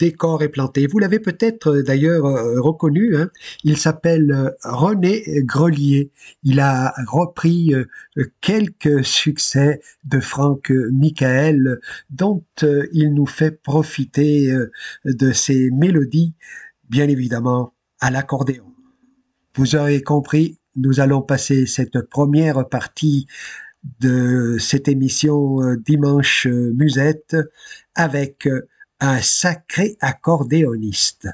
Décor est planté. Vous l'avez peut-être euh, d'ailleurs euh, reconnu. Hein. Il s'appelle euh, René Grelier. Il a repris quelques succès de Franck Michael, dont il nous fait profiter de ses mélodies, bien évidemment à l'accordéon. Vous aurez compris, nous allons passer cette première partie de cette émission Dimanche Musette avec un sacré accordéoniste.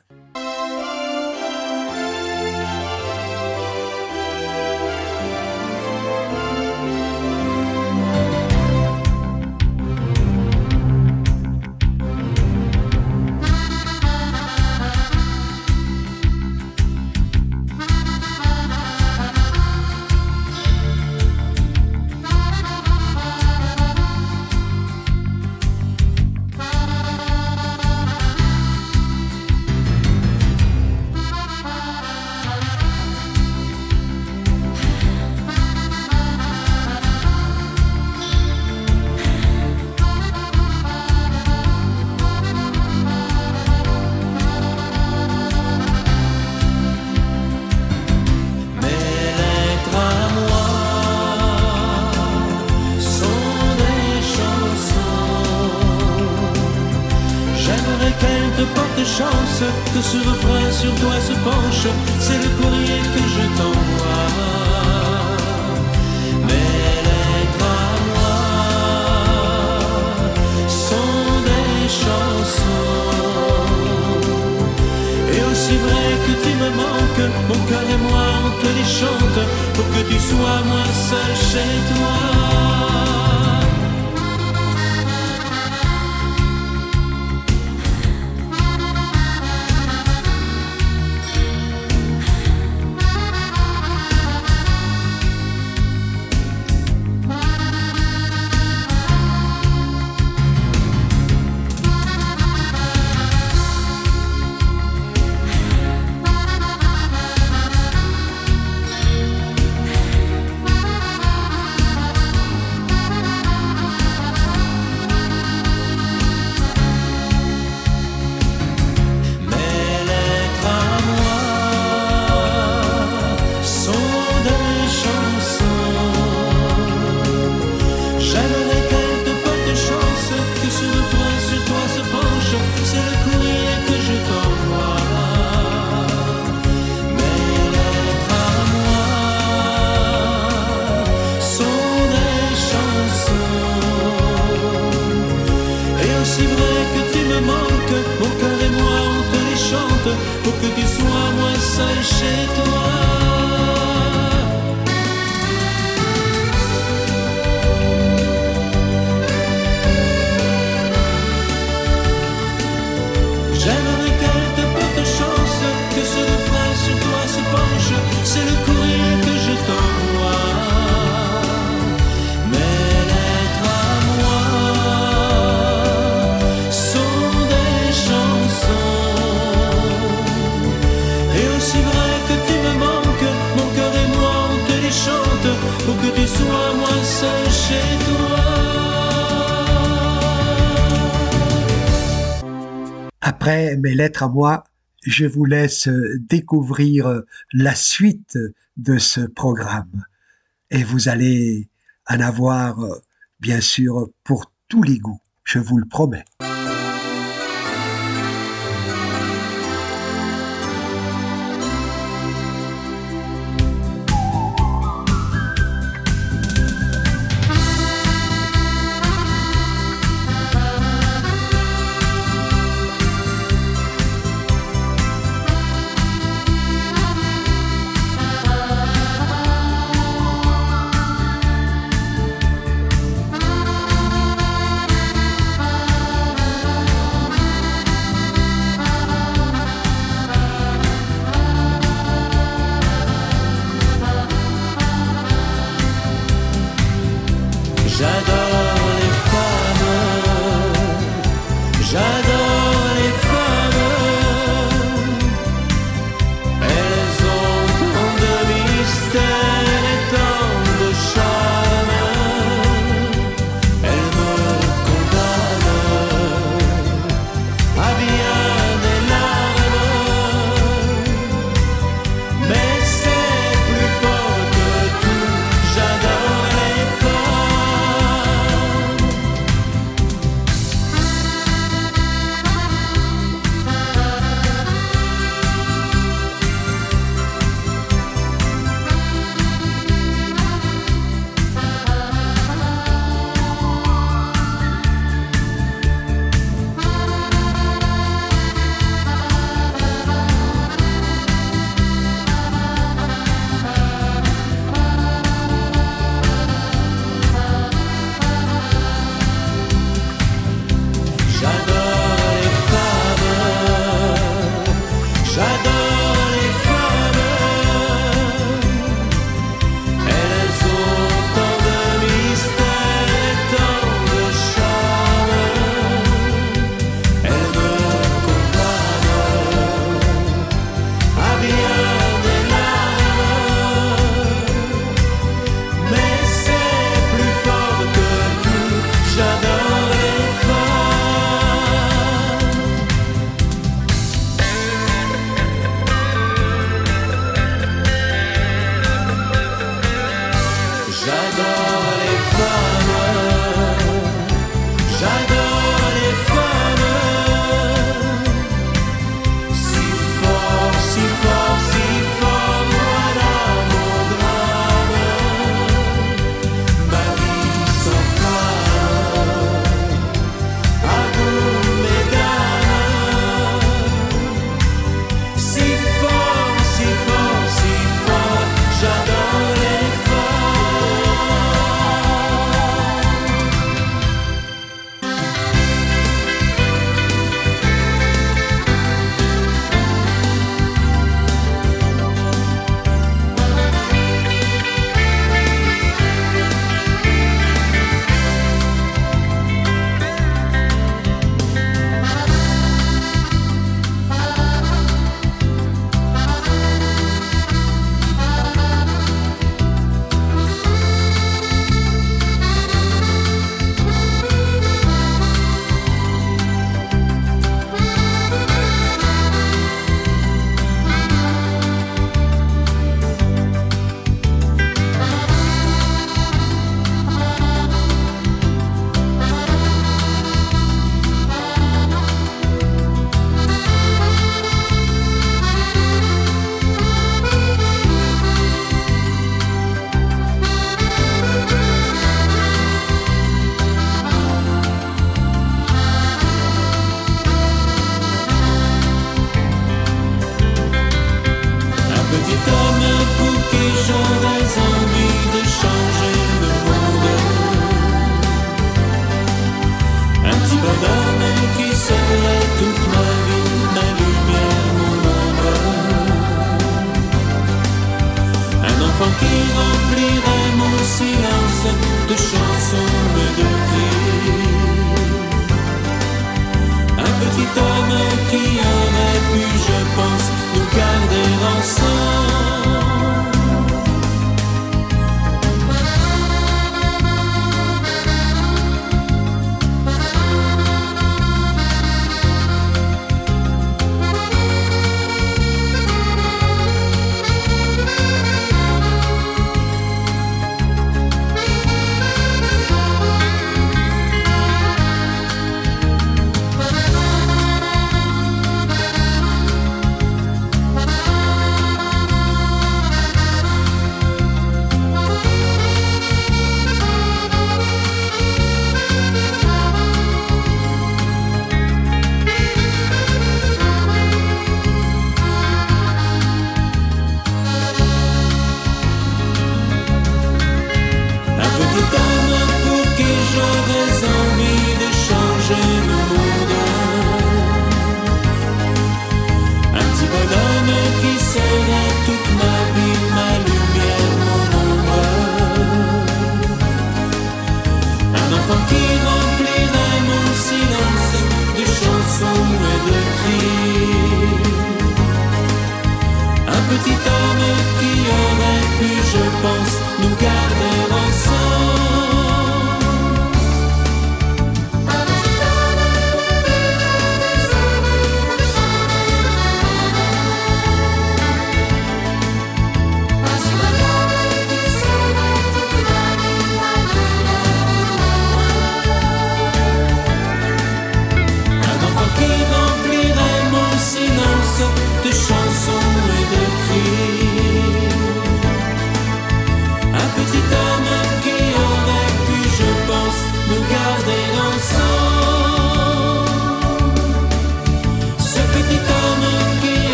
Lettres à moi, je vous laisse découvrir la suite de ce programme. Et vous allez en avoir, bien sûr, pour tous les goûts, je vous le promets.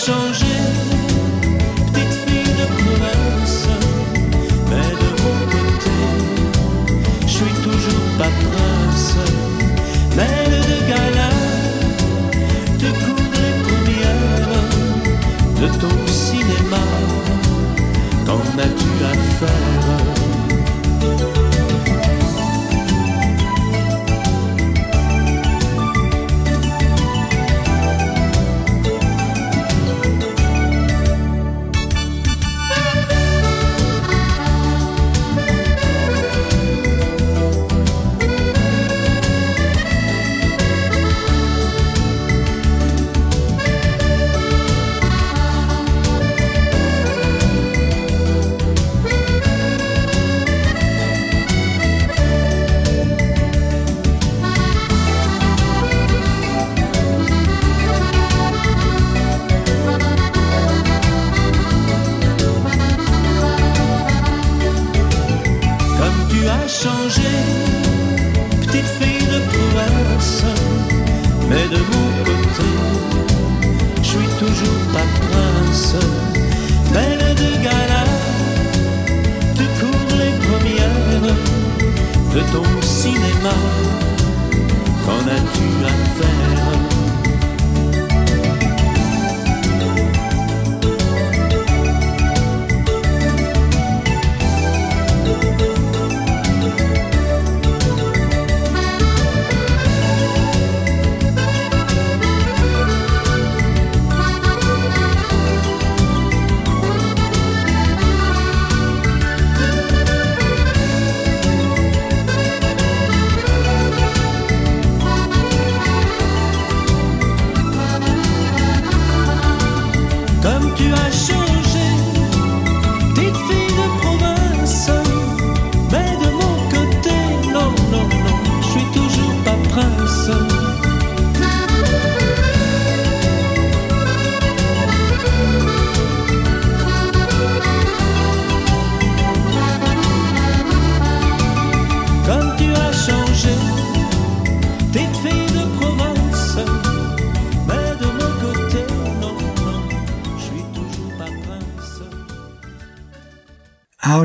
手指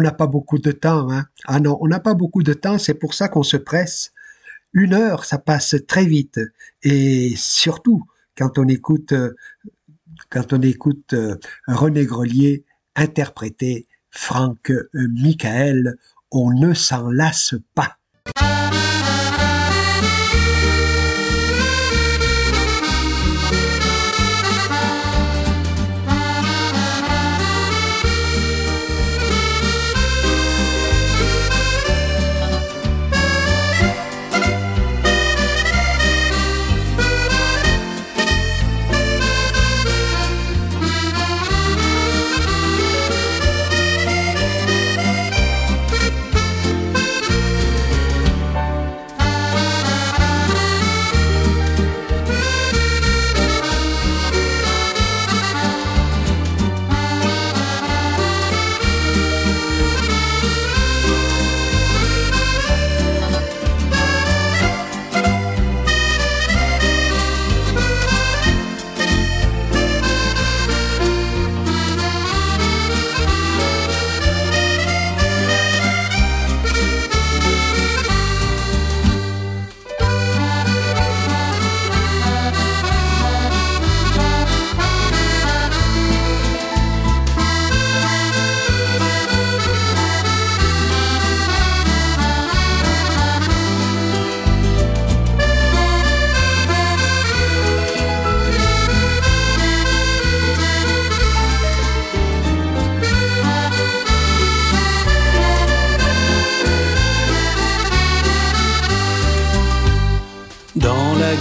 n'a pas beaucoup de temps. Hein. Ah non, on n'a pas beaucoup de temps, c'est pour ça qu'on se presse. Une heure, ça passe très vite. Et surtout, quand on écoute, euh, quand on écoute euh, René Grelier interpréter Franck euh, Michael, on ne s'en lasse pas.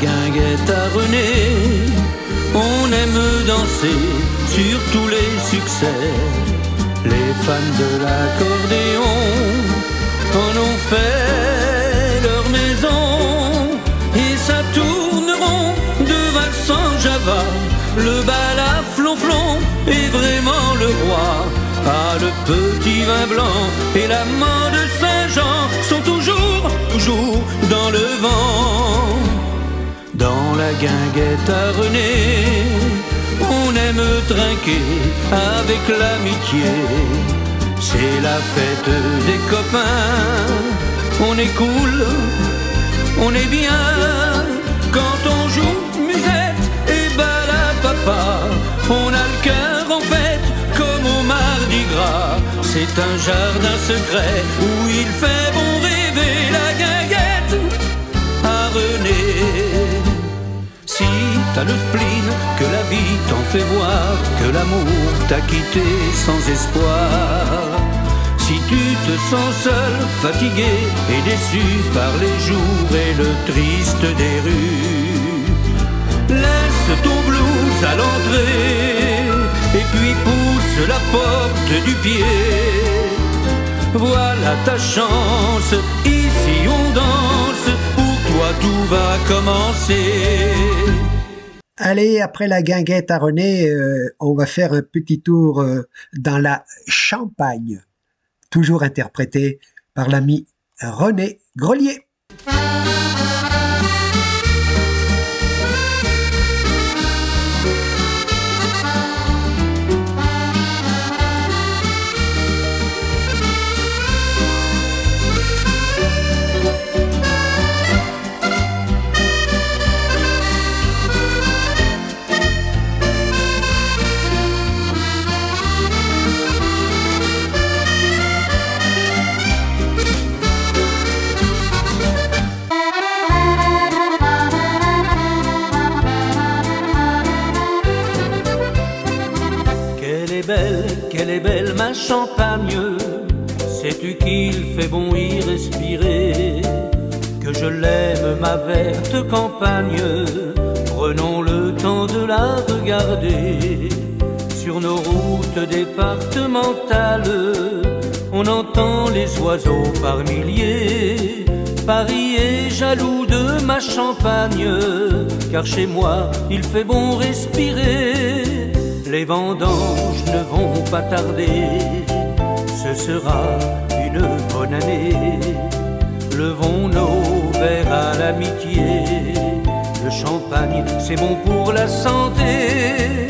guinguette à René. On aime danser sur tous les succès. Les fans de l'accordéon en ont fait leur maison. Et ça tourneront de Vals Java. Le bal à flonflon est vraiment le roi. Ah, le petit vin blanc et la main de Saint-Jean sont toujours, toujours dans le vent. La guinguette à René, on aime trinquer avec l'amitié. C'est la fête des copains, on est cool, on est bien. Quand on joue musette et bala papa, on a le cœur en fête comme au mardi gras. C'est un jardin secret où il fait bon rêver la guinguette à René. T'as le spleen, que la vie t'en fait voir, que l'amour t'a quitté sans espoir. Si tu te sens seul, fatigué et déçu par les jours et le triste des rues, laisse ton blues à l'entrée et puis pousse la porte du pied. Voilà ta chance, ici on danse, pour toi tout va commencer. Allez, après la guinguette à René, euh, on va faire un petit tour euh, dans la Champagne, toujours interprété par l'ami René Grelier. Qu'il fait bon y respirer? Que je l'aime ma verte campagne. Prenons le temps de la regarder. Sur nos routes départementales, on entend les oiseaux par milliers. Paris est jaloux de ma champagne, car chez moi il fait bon respirer. Les vendanges ne vont pas tarder, ce sera une bonne année. Levons nos verres à l'amitié, le champagne c'est bon pour la santé.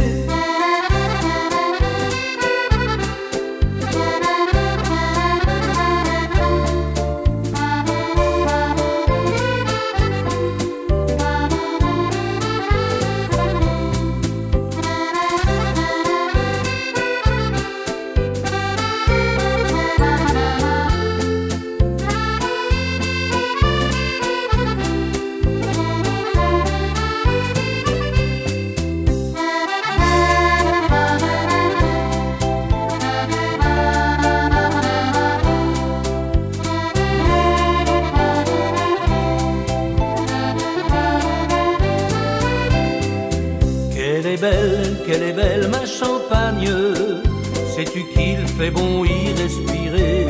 Sais-tu qu'il fait bon y respirer?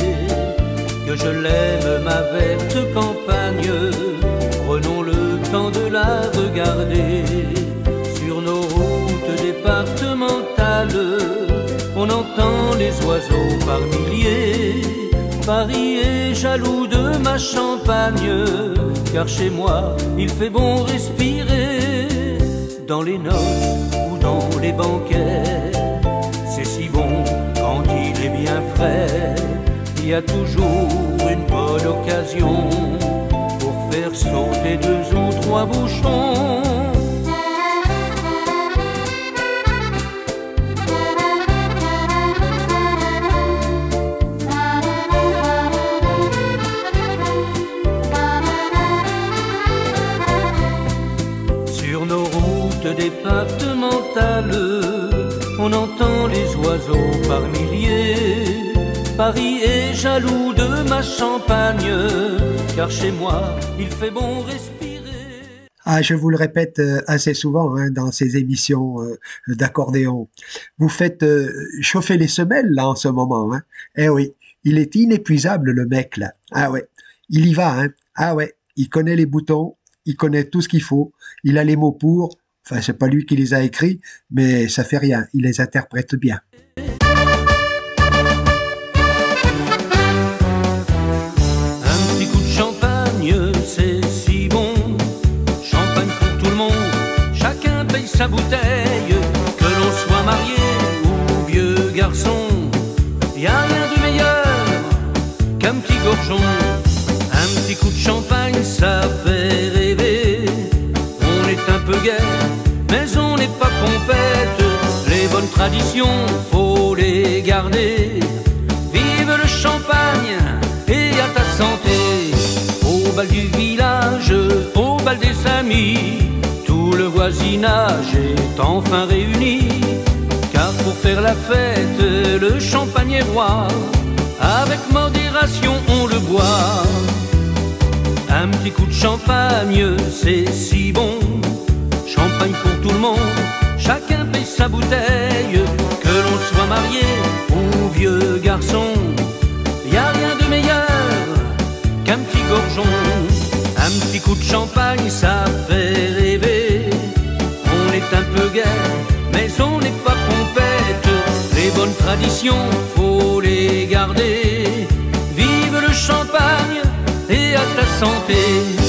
Que je l'aime ma verte campagne. Prenons le temps de la regarder. Sur nos routes départementales, on entend les oiseaux par milliers. Paris est jaloux de ma champagne, car chez moi il fait bon respirer dans les noces ou dans les banquets. Il y a toujours une bonne occasion pour faire sauter deux ou trois bouchons. Sur nos routes départementales, on entend les oiseaux par milliers. Paris est jaloux de ma champagne, car chez moi il fait bon respirer. Ah, je vous le répète euh, assez souvent hein, dans ces émissions euh, d'accordéon. Vous faites euh, chauffer les semelles là en ce moment. Hein. Eh oui, il est inépuisable le mec là. Ah ouais, il y va. Hein. Ah ouais, il connaît les boutons, il connaît tout ce qu'il faut, il a les mots pour. Enfin, c'est pas lui qui les a écrits, mais ça fait rien, il les interprète bien. Bouteille, que l'on soit marié ou vieux garçon. Y a rien de meilleur qu'un petit gorgeon, un petit coup de champagne, ça fait rêver. On est un peu gai, mais on n'est pas pompette. Les bonnes traditions, faut les garder. Vive le champagne et à ta santé. Au bal du village, au bal des amis le voisinage est enfin réuni. Car pour faire la fête, le champagne est roi. Avec modération, on le boit. Un petit coup de champagne, c'est si bon. Champagne pour tout le monde, chacun paye sa bouteille. Que l'on soit marié ou vieux garçon, y a rien de meilleur qu'un petit gorgeon. Un petit coup de champagne, ça fait rêver. Mais on n'est pas pompette. Les bonnes traditions, faut les garder. Vive le champagne et à ta santé.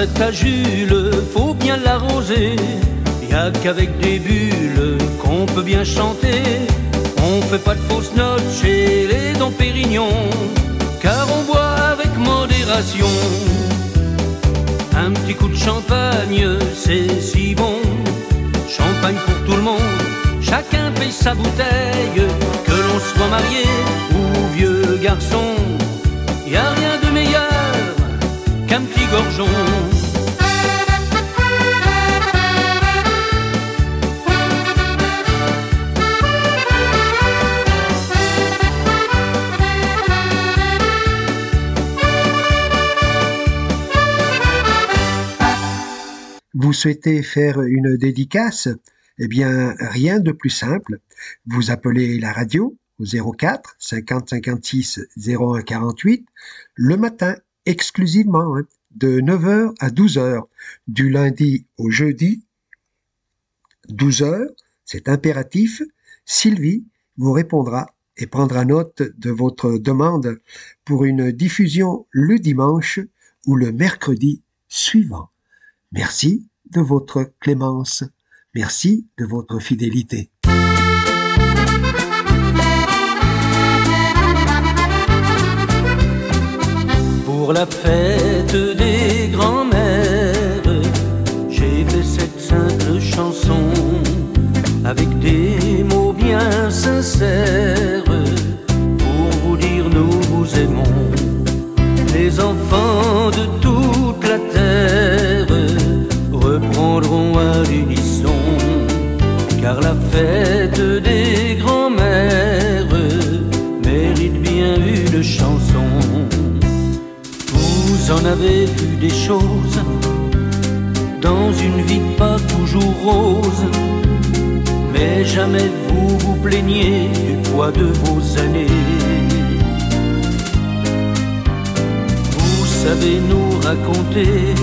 À Jules, faut bien l'arroser. Y a qu'avec des bulles qu'on peut bien chanter. On fait pas de fausses notes chez les dons Pérignon, car on boit avec modération. Un petit coup de champagne, c'est si bon. Champagne pour tout le monde, chacun paye sa bouteille. Que l'on soit marié ou vieux garçon, y a rien de petit gorgeon. Vous souhaitez faire une dédicace? Eh bien, rien de plus simple. Vous appelez la radio au 04 50 56 01 48 le matin exclusivement hein, de 9h à 12h du lundi au jeudi 12h, c'est impératif. Sylvie vous répondra et prendra note de votre demande pour une diffusion le dimanche ou le mercredi suivant. Merci de votre clémence. Merci de votre fidélité. Pour la fête des grands-mères, j'ai fait cette simple chanson avec des mots bien sincères pour vous dire nous vous aimons, les enfants de toute la terre. Reprendront à l'unisson, car la fête Vous en avez vu des choses dans une vie pas toujours rose, mais jamais vous vous plaignez du poids de vos années. Vous savez nous raconter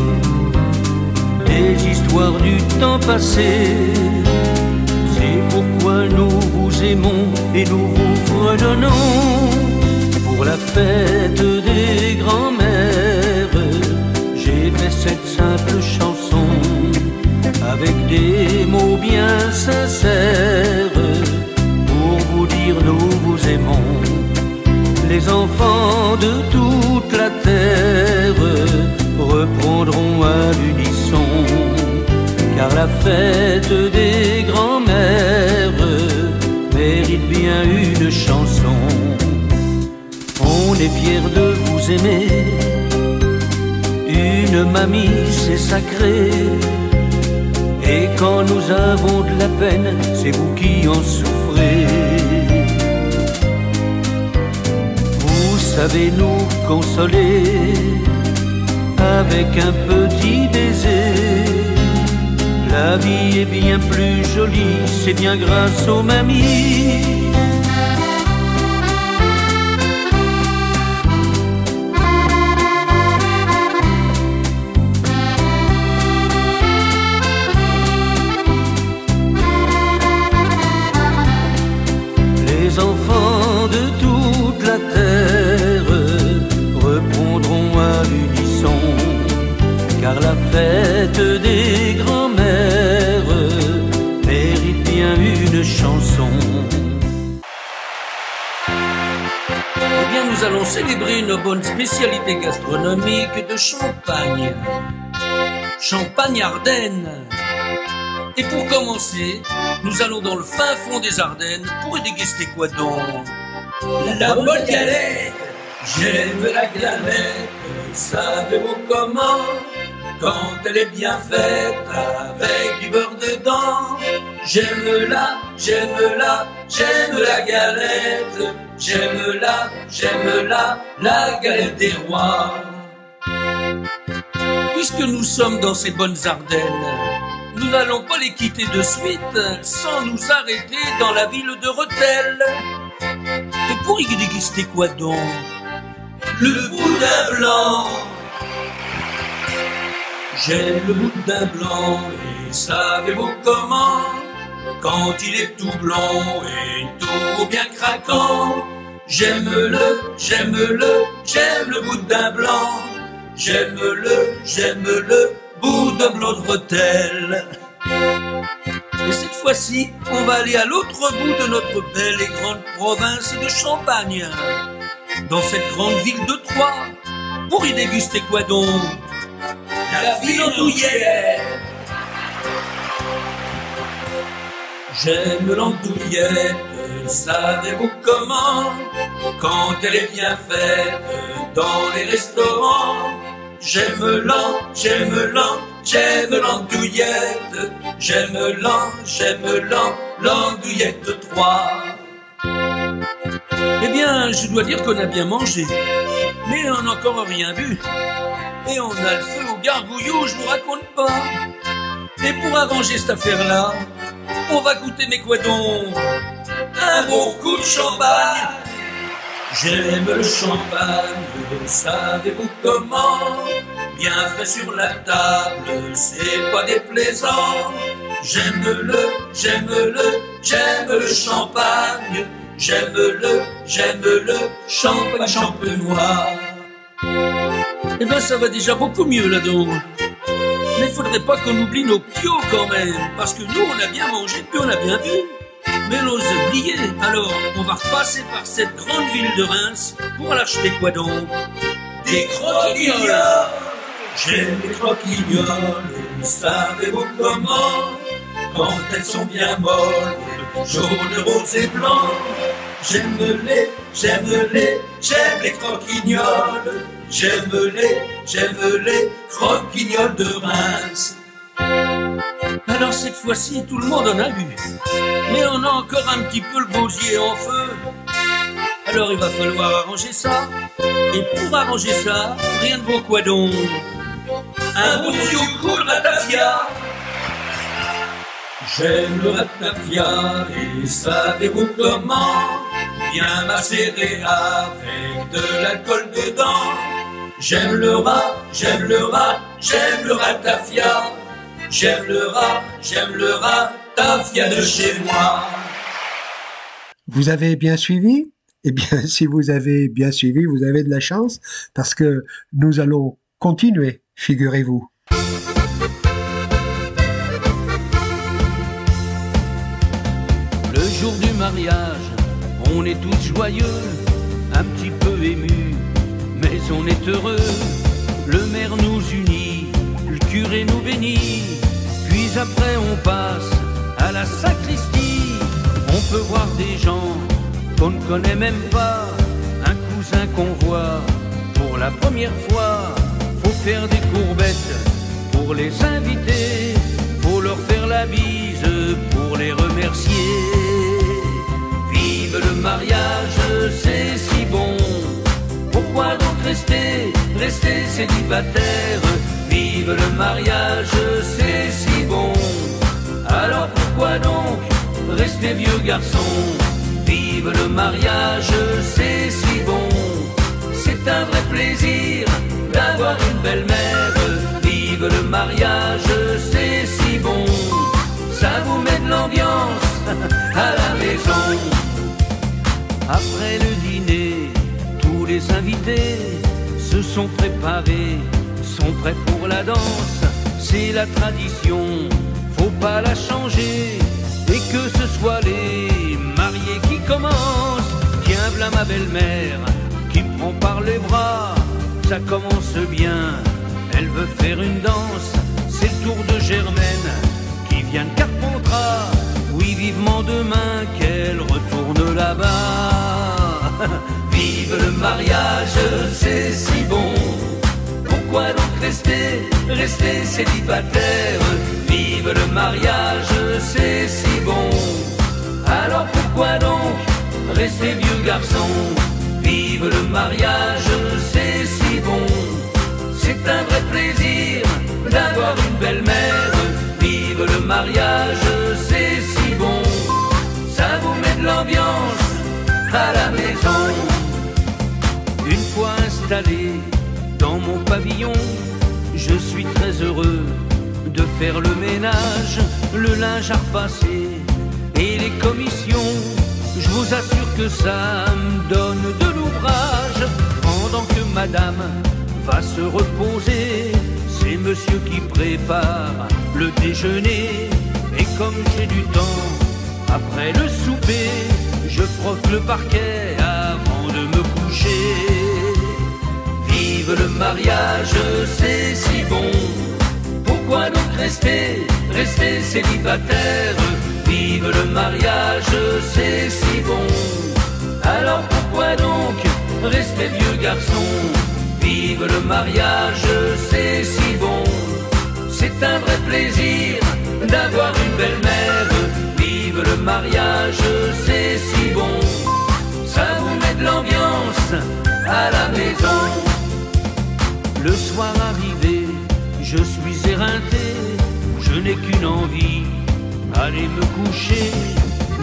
les histoires du temps passé. C'est pourquoi nous vous aimons et nous vous redonnons pour la fête des cette simple chanson. Avec des mots bien sincères pour vous dire nous vous aimons. Les enfants de toute la terre reprendront à l'unisson. Car la fête des grands-mères mérite bien une chanson. On est fier de vous aimer mamie c'est sacré et quand nous avons de la peine, c'est vous qui en souffrez. Vous savez nous consoler avec un petit baiser. La vie est bien plus jolie, c'est bien grâce aux mamies. Fête des grands-mères mérite bien une chanson. Eh bien, nous allons célébrer une bonne spécialité gastronomique de Champagne. Champagne Ardennes. Et pour commencer, nous allons dans le fin fond des Ardennes pour déguster quoi donc La bonne galette J'aime la galette, savez-vous comment quand elle est bien faite avec du beurre dedans. J'aime la, j'aime la, j'aime la galette. J'aime la, j'aime la, la galette des rois. Puisque nous sommes dans ces bonnes Ardennes, nous n'allons pas les quitter de suite sans nous arrêter dans la ville de Rethel. Et pour y déguster quoi donc? Le boudin blanc. J'aime le boudin blanc et savez-vous comment? Quand il est tout blanc et tout bien craquant J'aime-le, j'aime-le, j'aime le boudin blanc. J'aime-le, j'aime-le, boudin de Rotel Et cette fois-ci, on va aller à l'autre bout de notre belle et grande province de Champagne Dans cette grande ville de Troyes. Pour y déguster quoi donc? La ville J'aime l'andouillette, savez-vous comment? Quand elle est bien faite dans les restaurants J'aime l'an, j'aime l'an, j'aime l'andouillette. J'aime l'an, j'aime l'an, l'andouillette de Troyes Eh bien, je dois dire qu'on a bien mangé, mais on n'a encore rien vu et on a le feu au gargouillou, je vous raconte pas. Et pour arranger cette affaire-là, on va goûter mes quoi Un bon coup de champagne. J'aime le champagne, savez-vous comment? Bien frais sur la table, c'est pas déplaisant. J'aime le, j'aime le, j'aime le champagne. J'aime le, j'aime le champagne champenois. Eh ben ça va déjà beaucoup mieux là-dedans. Mais faudrait pas qu'on oublie nos piots quand même, parce que nous on a bien mangé puis on a bien bu. Mais l'ose oublier, alors on va repasser par cette grande ville de Reims pour aller acheter quoi donc? Des croquignoles. J'aime les croquignoles, savez-vous comment Quand elles sont bien molles, jaunes, roses et blancs. J'aime les, j'aime les, j'aime les croquignoles. J'aime les, j'aime les croquignoles de Reims. Alors cette fois-ci, tout le monde en a bu. Mais on a encore un petit peu le gosier en feu. Alors il va falloir arranger ça. Et pour arranger ça, rien de bon quoi donc? Un coup de ratafia. J'aime le ratafia et savez-vous comment? Bien macéré avec de l'alcool dedans. J'aime le rat, j'aime le rat, j'aime le ratafia. J'aime le rat, j'aime le ratafia de chez moi. Vous avez bien suivi? Eh bien, si vous avez bien suivi, vous avez de la chance parce que nous allons continuer, figurez-vous. Le jour du mariage, on est tous joyeux, un petit peu émus, mais on est heureux. Le maire nous unit, curé nous bénit, puis après on passe à la sacristie. On peut voir des gens qu'on ne connaît même pas, un cousin qu'on voit pour la première fois. Faut faire des courbettes pour les inviter, faut leur faire la bise pour les remercier. Vive le mariage, c'est si bon. Pourquoi donc rester, rester célibataire? Vive le mariage, c'est si bon. Alors pourquoi donc rester vieux garçon? Vive le mariage, c'est si bon. C'est un vrai plaisir d'avoir une belle-mère. Vive le mariage, c'est si bon. Ça vous met de l'ambiance à la maison. Après le dîner, tous les invités se sont préparés, sont prêts pour la danse. C'est la tradition, faut pas la changer. Et que ce soit les mariés qui commencent, tiens v'là ma belle-mère qui me prend par les bras. Ça commence bien, elle veut faire une danse. C'est le tour de Germaine qui vient de Carpentras. Oui, vivement demain qu'elle retourne là-bas. Vive le mariage, c'est si bon. Pourquoi donc rester, rester célibataire Vive le mariage, c'est si bon. Alors pourquoi donc rester vieux garçon? Vive le mariage, c'est si bon. C'est un vrai plaisir d'avoir une belle-mère. Vive le mariage, c'est si bon. Ça vous met de l'ambiance à la maison. Une fois installé je suis très heureux de faire le ménage, le linge à repasser et les commissions. Je vous assure que ça me donne de l'ouvrage pendant que madame va se reposer. C'est monsieur qui prépare le déjeuner. Et comme j'ai du temps, après le souper, je frotte le parquet avant de me coucher. Vive le mariage, c'est si bon. Pourquoi donc rester, rester célibataire? Vive le mariage, c'est si bon. Alors pourquoi donc rester vieux garçon? Vive le mariage, c'est si bon. C'est un vrai plaisir d'avoir une belle-mère. Vive le mariage, c'est si bon. Ça vous met de l'ambiance à la maison. Le soir arrivé, je suis éreinté. Je n'ai qu'une envie, aller me coucher.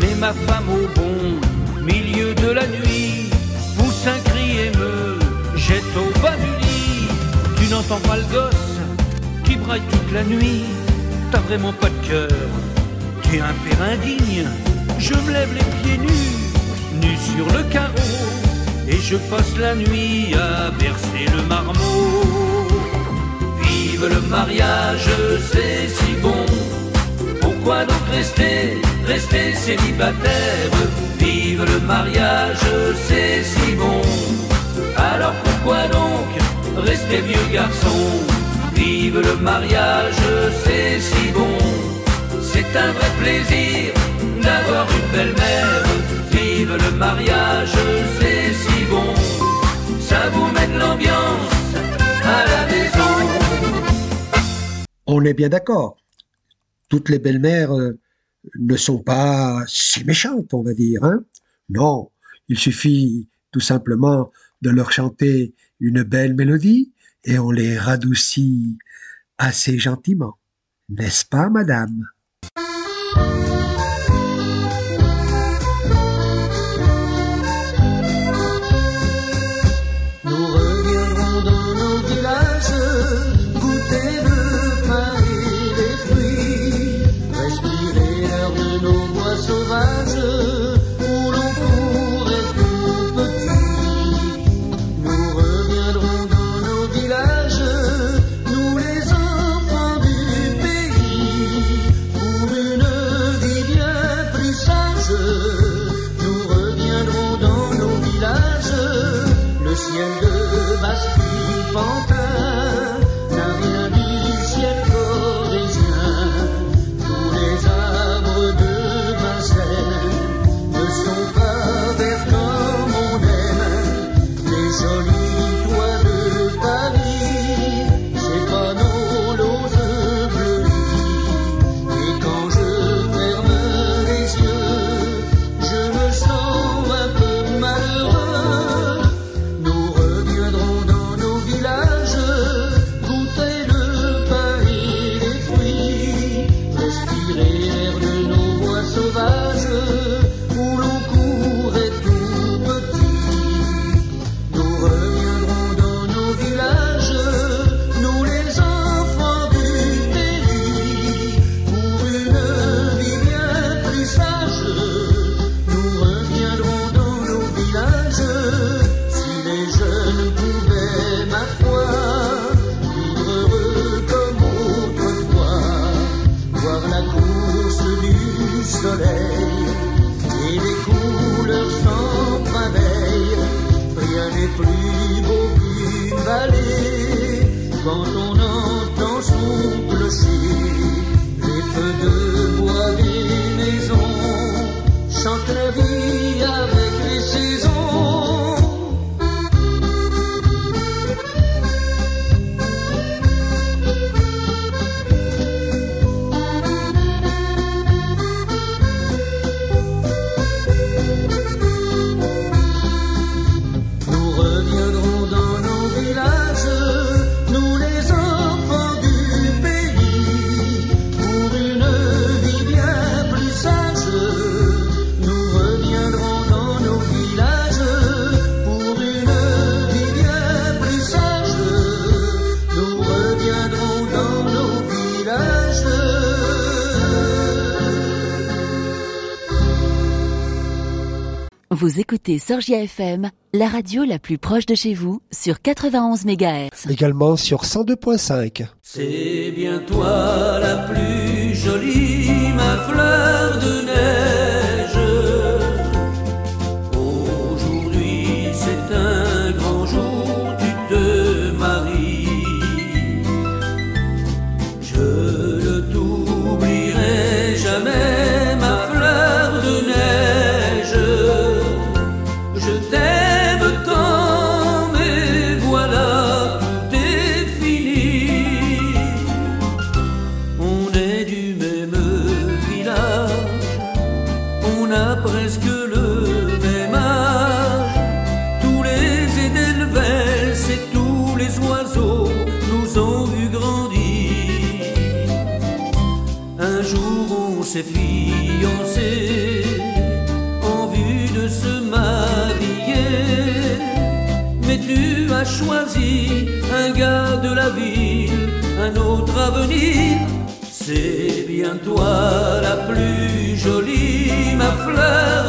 Mais ma femme au bon milieu de la nuit pousse un cri et me jette au bas du lit. Tu n'entends pas le gosse qui braille toute la nuit. T'as vraiment pas de cœur, tu es un père indigne. Je me lève les pieds nus, nus sur le carreau, et je passe la nuit à bercer le marmot. Vive le mariage, c'est si bon. Pourquoi donc rester, rester célibataire? Vive le mariage, c'est si bon. Alors pourquoi donc rester vieux garçon? Vive le mariage, c'est si bon. C'est un vrai plaisir d'avoir une belle-mère. Le mariage, c'est si bon. Ça vous met l'ambiance à la maison. On est bien d'accord. Toutes les belles-mères euh, ne sont pas si méchantes, on va dire. Hein non, il suffit tout simplement de leur chanter une belle mélodie et on les radoucit assez gentiment. N'est-ce pas, madame? people Vous écoutez Sorgia FM, la radio la plus proche de chez vous, sur 91 MHz. Également sur 102.5. C'est bien toi la plus jolie, ma fleur de neige. Toi, la plus jolie, ma fleur.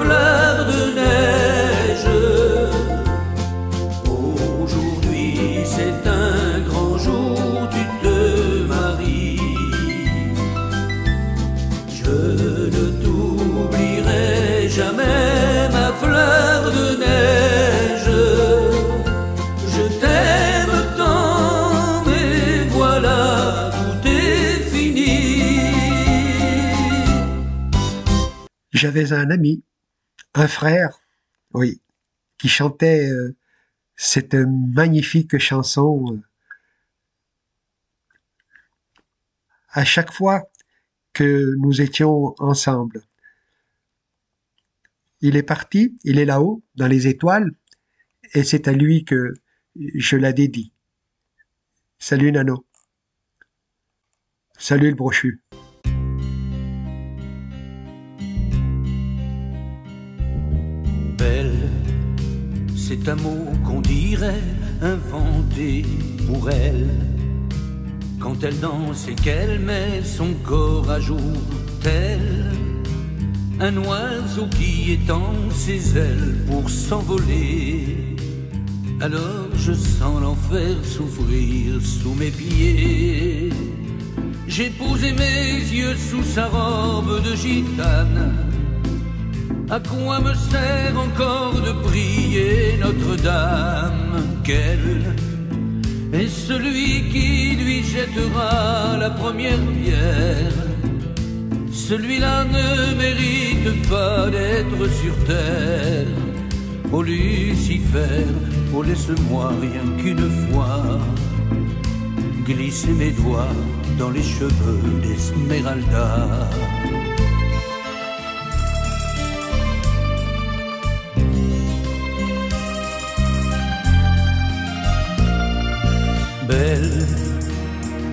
fleur de neige. Aujourd'hui c'est un grand jour, tu te maries. Je ne t'oublierai jamais, ma fleur de neige. Je t'aime tant, mais voilà, tout est fini. J'avais un ami un frère, oui, qui chantait euh, cette magnifique chanson euh, à chaque fois que nous étions ensemble. Il est parti, il est là-haut, dans les étoiles, et c'est à lui que je la dédie. Salut Nano. Salut le brochu. Mot qu'on dirait inventé pour elle. Quand elle danse et qu'elle met son corps à jour, tel un oiseau qui étend ses ailes pour s'envoler. Alors je sens l'enfer souffrir sous mes pieds. J'ai posé mes yeux sous sa robe de gitane. À quoi me sert encore de prier Notre-Dame Quel est celui qui lui jettera la première pierre Celui-là ne mérite pas d'être sur terre. Ô Lucifer, oh laisse-moi rien qu'une fois glisser mes doigts dans les cheveux d'Esmeralda.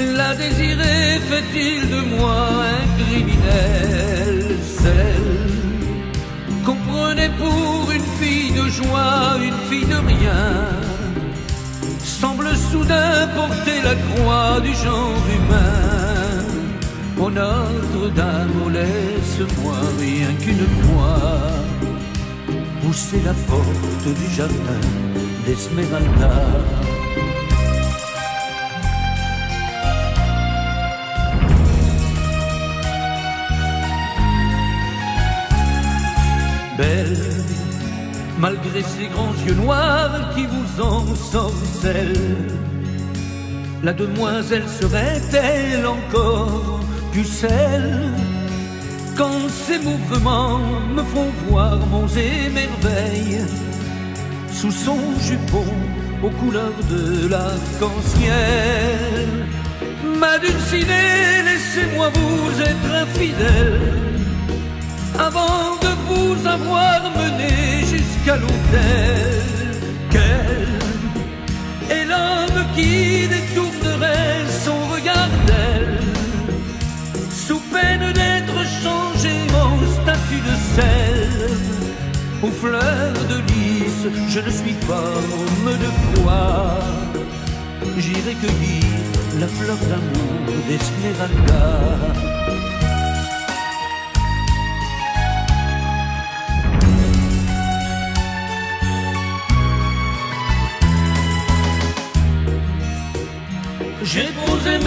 La désirée fait-il de moi un criminel Celle qu'on prenait pour une fille de joie, une fille de rien semble soudain porter la croix du genre humain. Ô Notre-Dame, oh, laisse-moi rien qu'une fois pousser la porte du jardin d'Esmeralda. Malgré ses grands yeux noirs qui vous ensorcellent. La demoiselle serait-elle encore pucelle quand ses mouvements me font voir monts et merveilles sous son jupon aux couleurs de l'arc-en-ciel. Ma laissez-moi vous être infidèle avant avoir mené jusqu'à l'hôtel. Quel est l'homme qui détournerait son regard d'elle sous peine d'être changé en statue de sel aux fleurs de lys Je ne suis pas homme de foi. J'irai cueillir la fleur d'amour d'Esmeralda.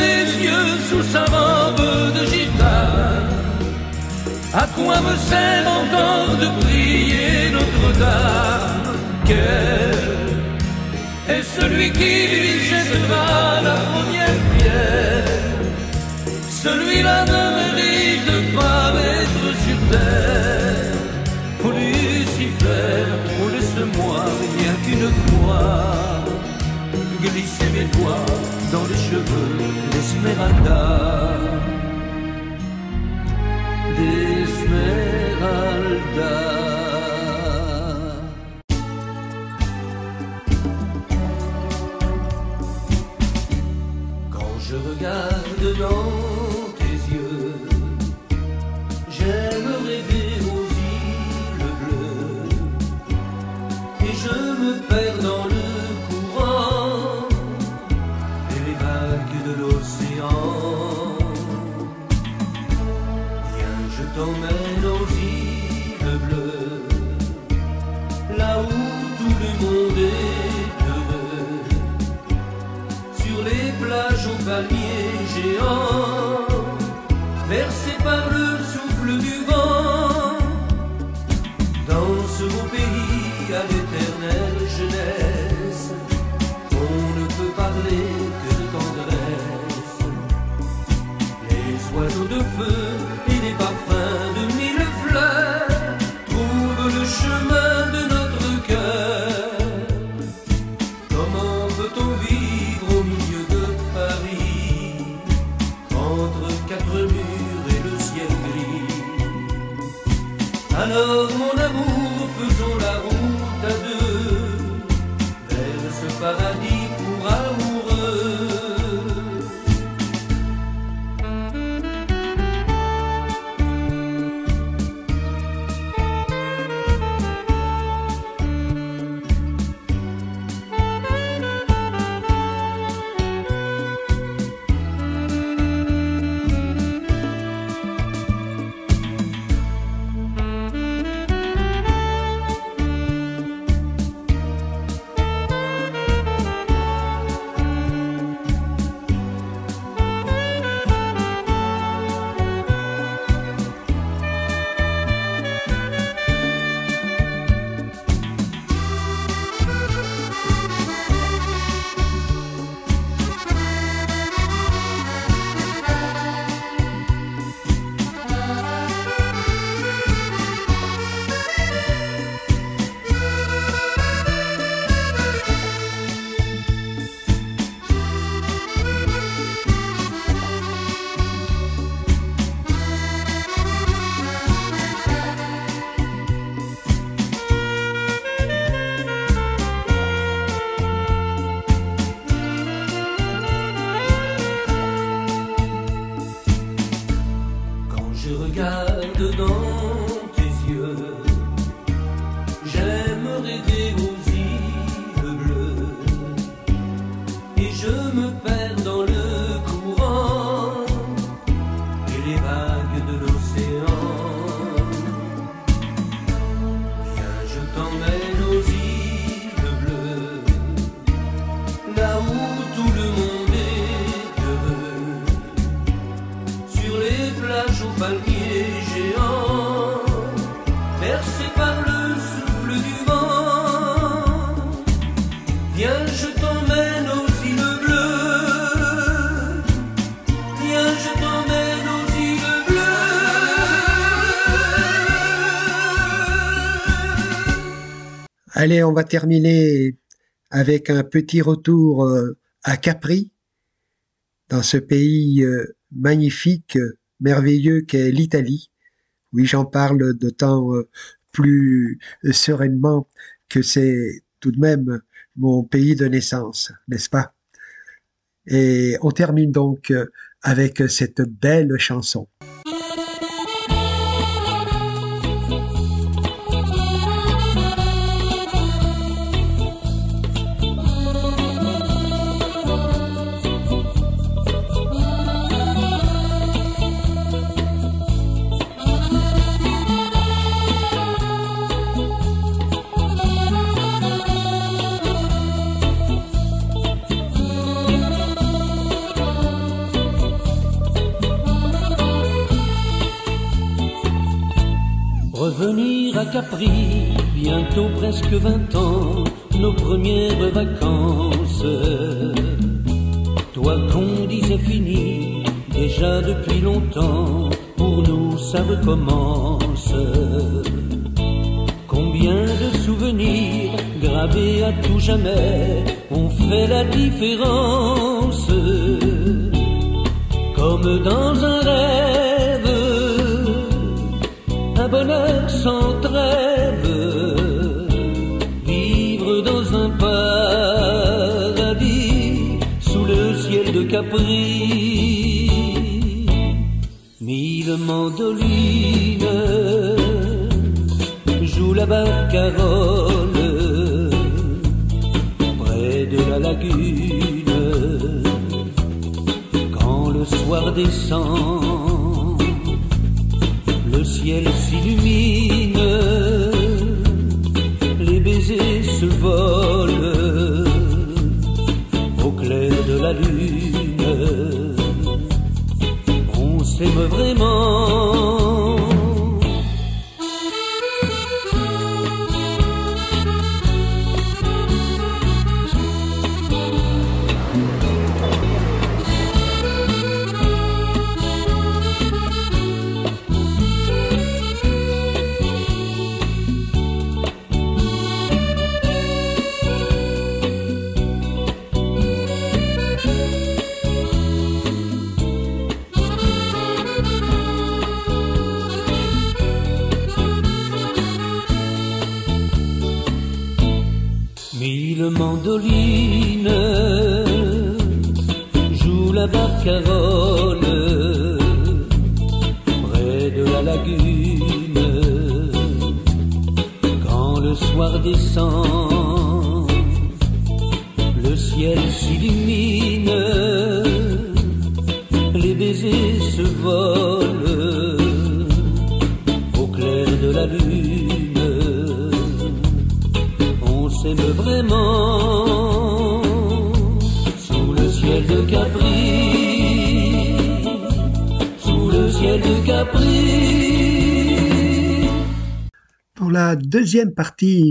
Mes yeux sous sa robe de gitane. À quoi me sert encore de prier Notre-Dame? Quel est celui qui lui jettera la première pierre? Celui-là ne mérite pas d'être sur terre. Pour Lucifer, oh laisse-moi rien qu'une fois glisser mes doigts dans les cheveux d'Esmeralda. D'Esmeralda. Quand je regarde dans Allez, on va terminer avec un petit retour euh, à Capri, dans ce pays euh, magnifique, merveilleux qu'est l'Italie. Oui, j'en parle de d'autant euh, plus sereinement que c'est tout de même mon pays de naissance, n'est-ce pas? Et on termine donc avec cette belle chanson. presque vingt ans, nos premières vacances. Toi qu'on disait fini, déjà depuis longtemps, pour nous ça recommence. Combien de souvenirs gravés à tout jamais ont fait la différence.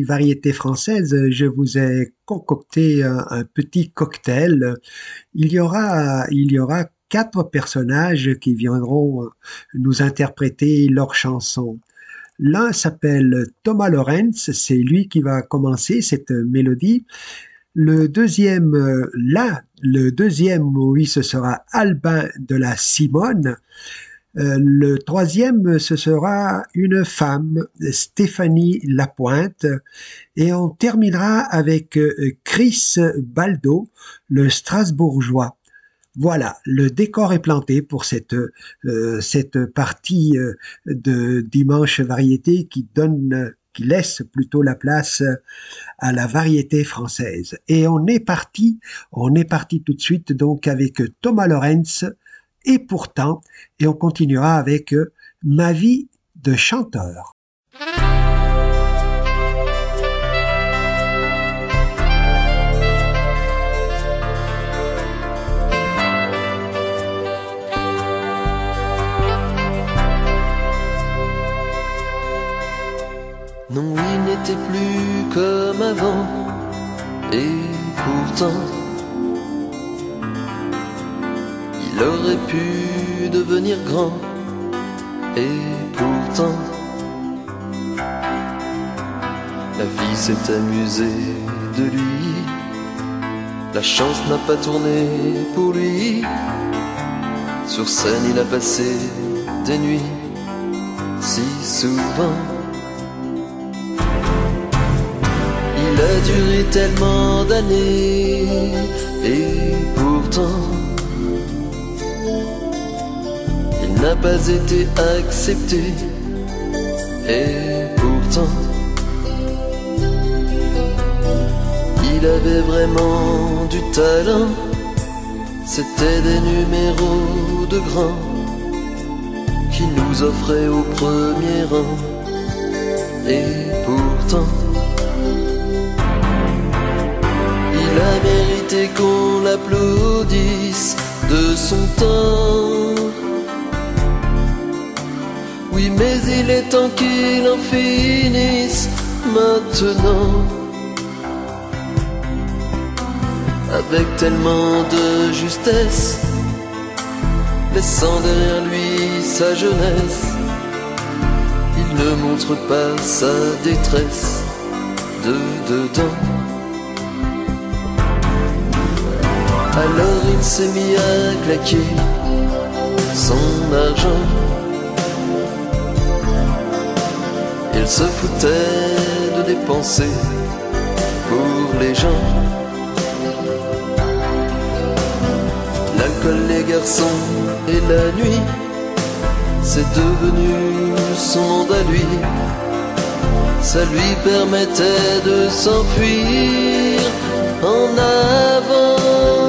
Variété française, je vous ai concocté un, un petit cocktail. Il y aura, il y aura quatre personnages qui viendront nous interpréter leurs chansons. L'un s'appelle Thomas Lorenz, c'est lui qui va commencer cette mélodie. Le deuxième, euh, là, le deuxième, oui, ce sera Albin de la Simone. Euh, le troisième, ce sera une femme, Stéphanie Lapointe. Et on terminera avec euh, Chris Baldo, le Strasbourgeois. Voilà, le décor est planté pour cette euh, cette partie euh, de dimanche variété qui donne qui laisse plutôt la place à la variété française. Et on est parti, on est parti tout de suite donc avec Thomas Lorenz et pourtant, et on continuera avec Ma vie de chanteur. Non, il n'était plus comme avant, et pourtant, il aurait pu devenir grand, et pourtant, la vie s'est amusée de lui, la chance n'a pas tourné pour lui, sur scène il a passé des nuits si souvent. Il a duré tellement d'années. Et pourtant n'a pas été accepté et pourtant il avait vraiment du talent. C'était des numéros de grands qui nous offraient au premier rang et pourtant Il a mérité qu'on l'applaudisse de son temps. Oui, mais il est temps qu'il en finisse maintenant. Avec tellement de justesse, laissant derrière lui sa jeunesse, il ne montre pas sa détresse de dedans. Alors il s'est mis à claquer son argent. Il se foutait de dépenser pour les gens. L'alcool, les garçons et la nuit, c'est devenu son monde à lui. Ça lui permettait de s'enfuir en avant.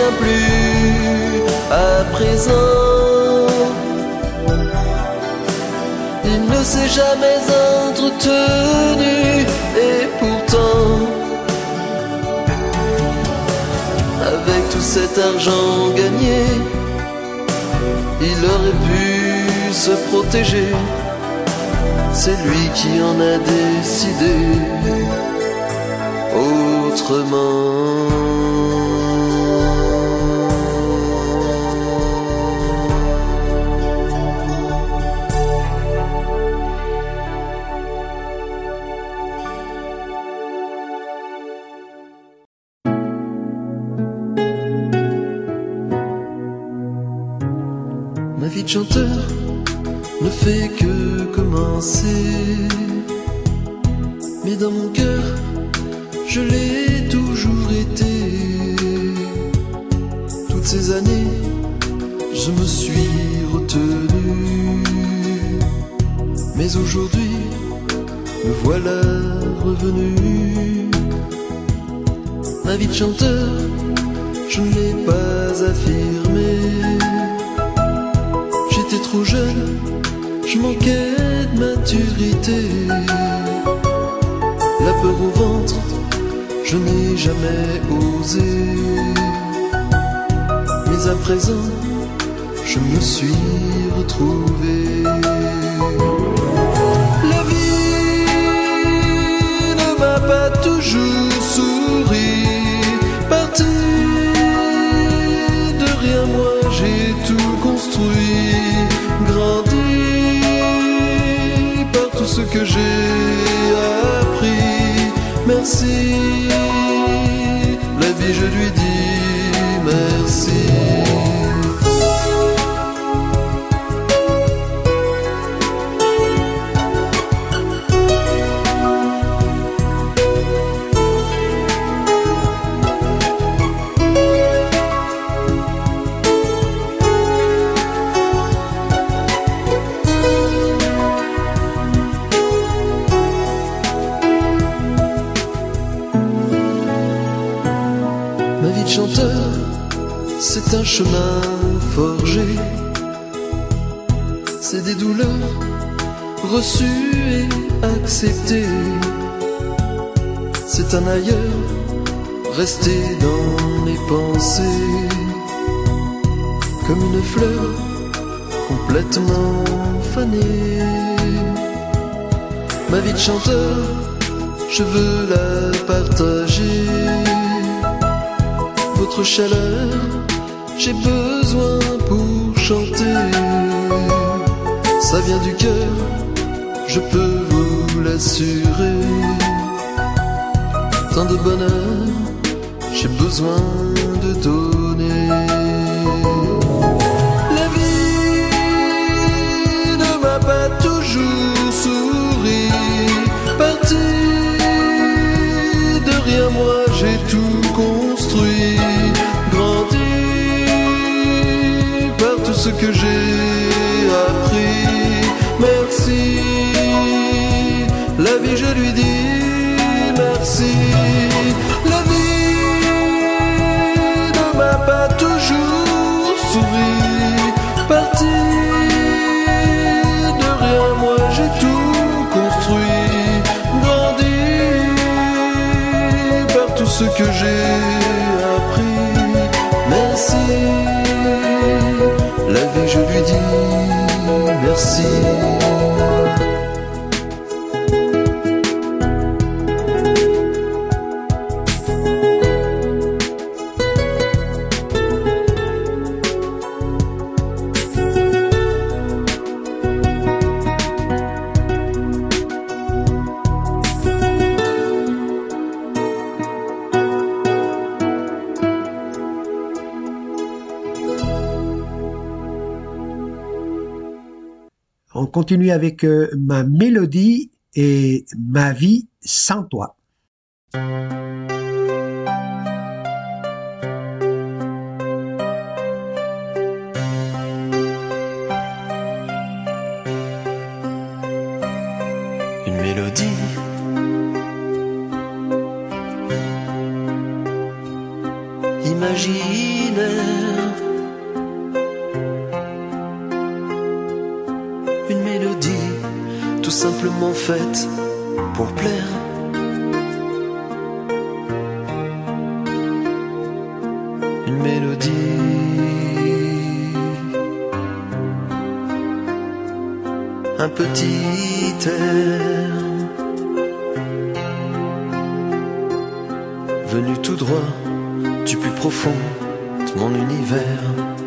Plus à présent. Il ne s'est jamais entretenu et pourtant, avec tout cet argent gagné, il aurait pu se protéger. C'est lui qui en a décidé autrement. Ma vie de chanteur ne fait que commencer. Mais dans mon cœur, je l'ai toujours été. Toutes ces années, je me suis retenu. Mais aujourd'hui, me voilà revenu. Ma vie de chanteur, je ne l'ai pas affirmée. Trop jeune, je manquais de maturité. La peur au ventre, je n'ai jamais osé. Mais à présent, je me suis retrouvé. La vie ne m'a pas toujours souri. Parti de rien, moi j'ai tout construit, Merci, la vie je lui dis merci. Reçues et acceptées. C'est un ailleurs resté dans mes pensées. Comme une fleur complètement fanée. Ma vie de chanteur, je veux la partager votre chaleur, j'ai besoin pour chanter. Ça vient du cœur, je peux vous l'assurer. Tant de bonheur, j'ai besoin de donner. La vie ne m'a pas toujours souri. Parti de rien, moi j'ai tout construit, grandi par tout ce que j'ai je lui dis merci. La vie ne m'a pas toujours souri. Parti de rien, moi j'ai tout construit, grandi par tout ce que j'ai appris. Merci, la vie je lui dis merci. Continue avec euh, ma mélodie et ma vie sans toi. une mélodie. Simplement faite pour plaire. Une mélodie. Un petit air. Venu tout droit du plus profond de mon univers.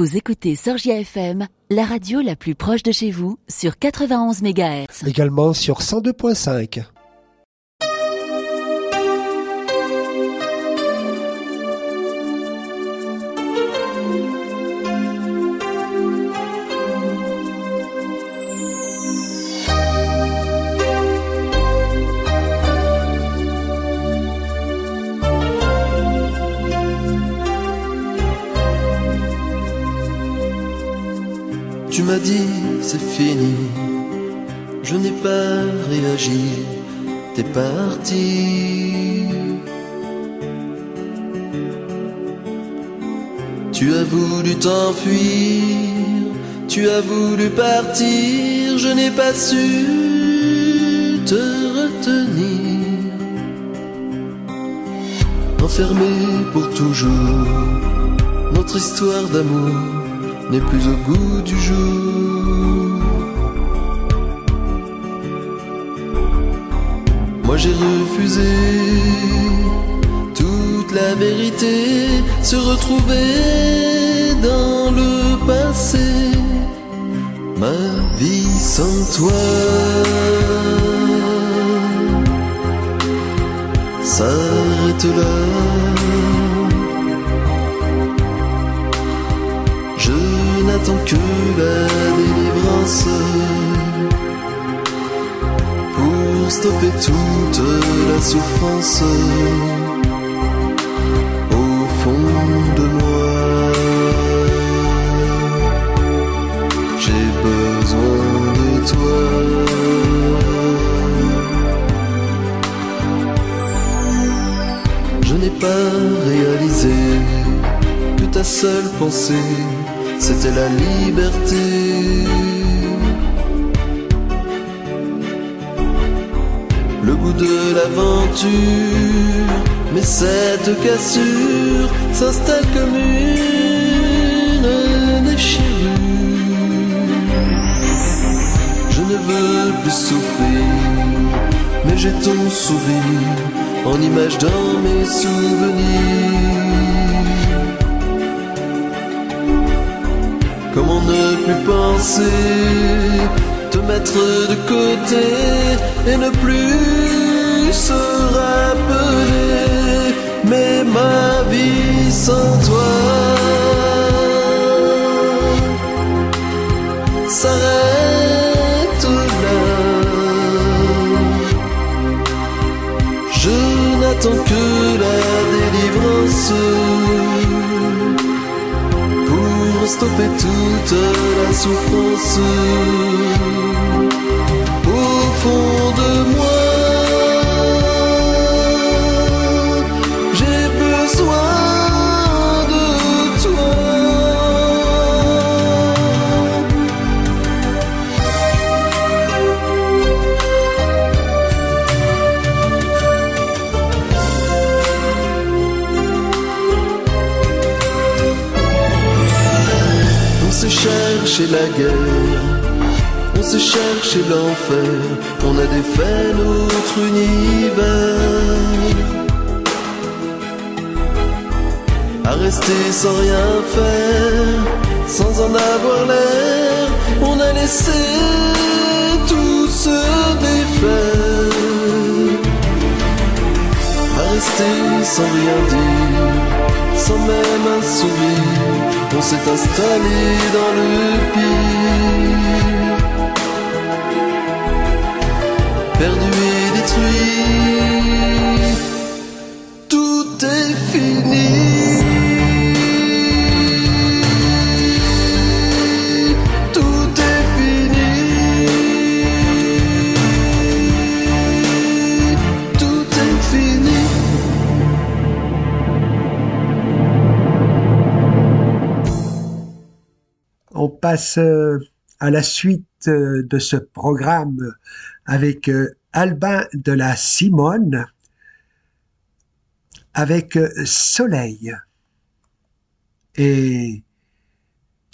Vous écoutez Sorgia FM, la radio la plus proche de chez vous, sur 91 MHz. Également sur 102.5. M'as dit c'est fini, je n'ai pas réagi, t'es parti. Tu as voulu t'enfuir, tu as voulu partir, je n'ai pas su te retenir. enfermés pour toujours. Notre histoire d'amour n'est plus au goût du jour. Moi j'ai refusé toute la vérité, se retrouver dans le passé, ma vie sans toi. S'arrête là. N'attends que la délivrance pour stopper toute la souffrance au fond de moi. J'ai besoin de toi. Je n'ai pas réalisé que ta seule pensée, c'était la liberté. Le goût de l'aventure, mais cette cassure s'installe comme une déchirure. Je ne veux plus souffrir, mais j'ai ton sourire en image dans mes souvenirs. Plus penser, te mettre de côté et ne plus se rappeler, mais ma vie sans toi s'arrête là. Je n'attends que stopper toute la souffrance. Au fond la guerre, on s'est cherché l'enfer, on a défait notre univers. À rester sans rien faire, sans en avoir l'air, on a laissé tout se défaire. À rester sans rien dire, sans même un sourire, on s'est installé dans le pire. Perdu et détruit, tout est fini. Passe euh, à la suite euh, de ce programme avec euh, Albin de la Simone, avec Soleil. Et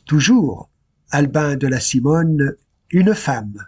toujours Albin de la Simone, une femme.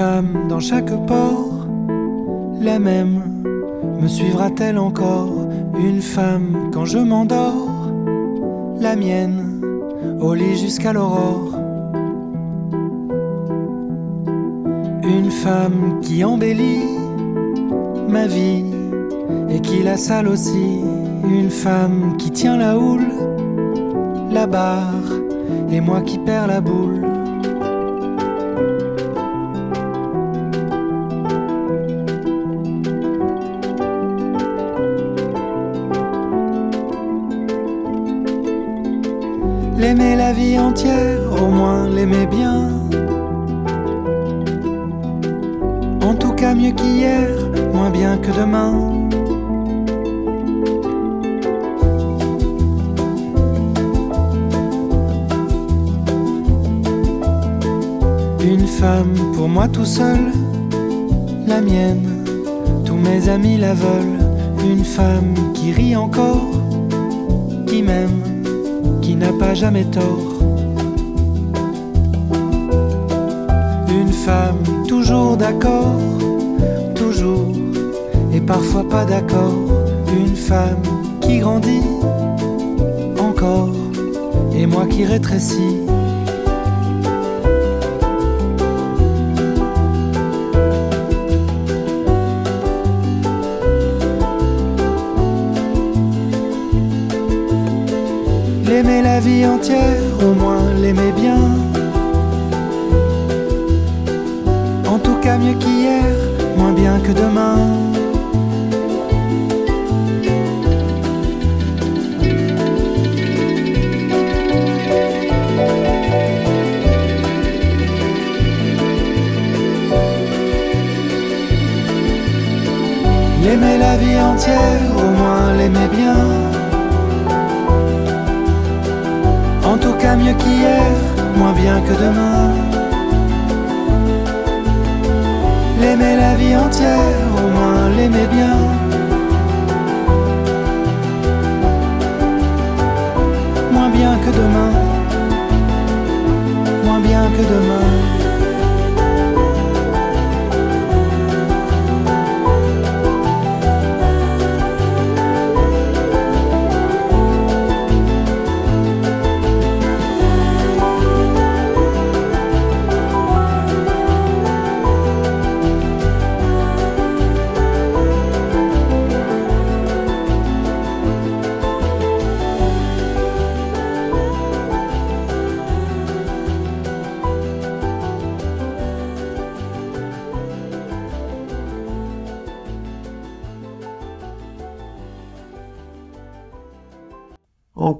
Femme dans chaque port, la même me suivra-t-elle encore Une femme quand je m'endors, la mienne au lit jusqu'à l'aurore. Une femme qui embellit ma vie et qui la sale aussi. Une femme qui tient la houle, la barre, et moi qui perds la boule. Au moins l'aimer bien. En tout cas mieux qu'hier, moins bien que demain. Une femme pour moi tout seul, la mienne, tous mes amis la veulent. Une femme qui rit encore, qui m'aime, qui n'a pas jamais tort. Toujours d'accord, toujours, et parfois pas d'accord. Une femme qui grandit encore, et moi qui rétrécis. L'aimer la vie entière, au moins l'aimer bien. Cas mieux qu'hier, moins bien que demain. L'aimer la vie entière, au moins l'aimer bien. En tout cas mieux qu'hier, moins bien que demain. L'aimer la vie entière, au moins l'aimer bien. Moins bien que demain. Moins bien que demain.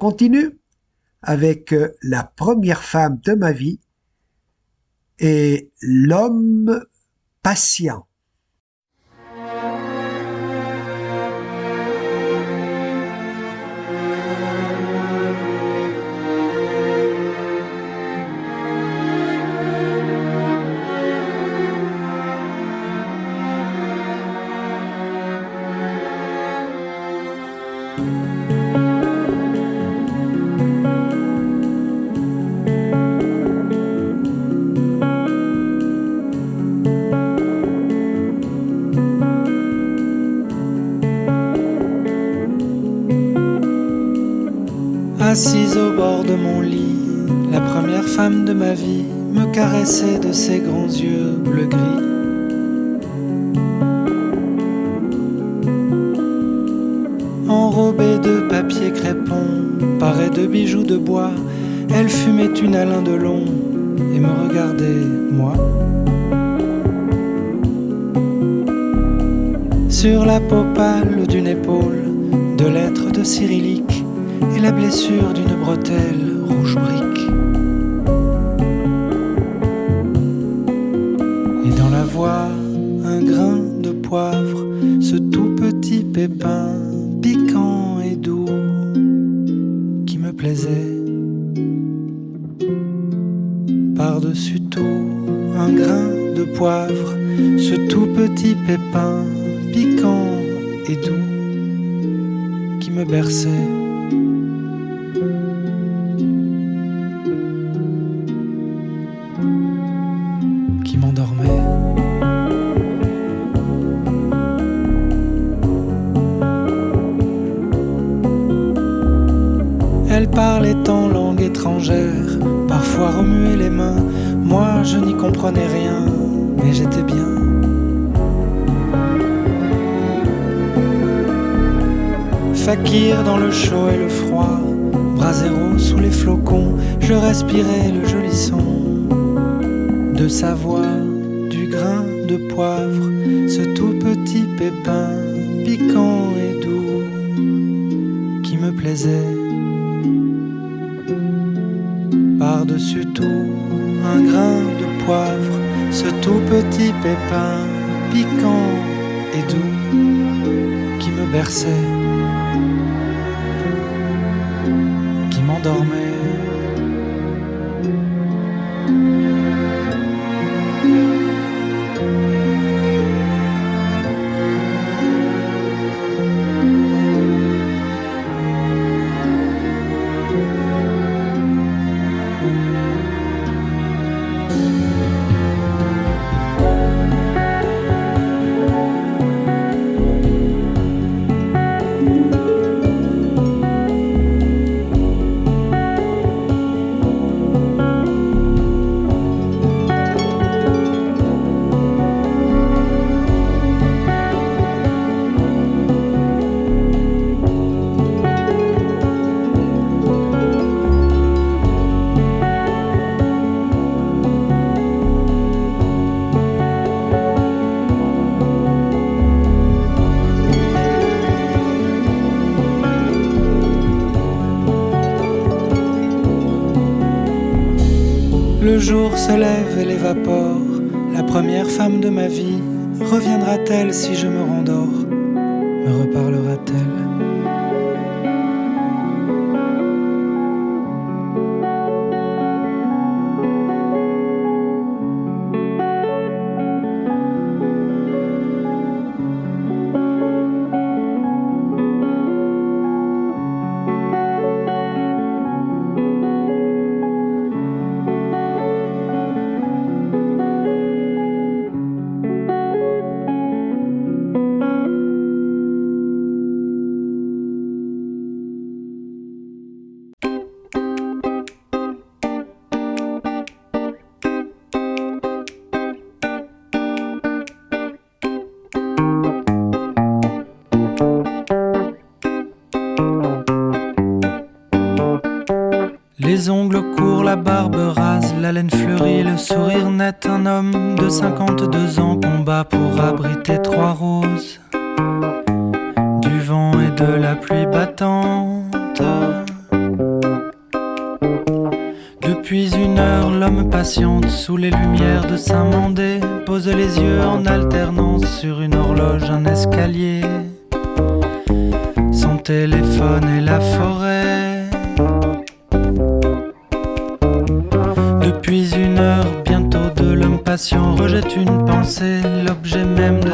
Continue avec euh, la première femme de ma vie et l'homme patient. Assise au bord de mon lit, la première femme de ma vie me caressait de ses grands yeux bleu-gris. Enrobée de papier crépon, parée de bijoux de bois, elle fumait une Alain de long et me regardait, moi. Sur la peau pâle d'une épaule, de lettres de cyrillique et la blessure d'une bretelle rouge brique. Et dans la voix, un grain de poivre, ce tout petit pépin piquant et doux qui me plaisait. Par-dessus tout, un grain de poivre, ce tout petit pépin piquant et doux qui me berçait. Le chaud et le froid, brasero sous les flocons, je respirais le joli son de sa voix, du grain de poivre, ce tout petit pépin piquant et doux qui me plaisait. Par-dessus tout, un grain de poivre, ce tout petit pépin piquant et doux qui me berçait, qui jour se lève et l'évapore. La première femme de ma vie reviendra-t-elle si je me rendors?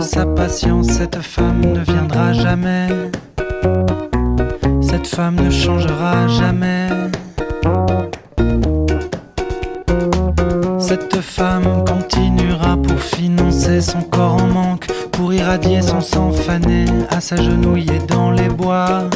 Sa patience. Cette femme ne viendra jamais. Cette femme ne changera jamais. Cette femme continuera pour financer son corps en manque, pour irradier son sang fané à s'agenouiller dans les bois.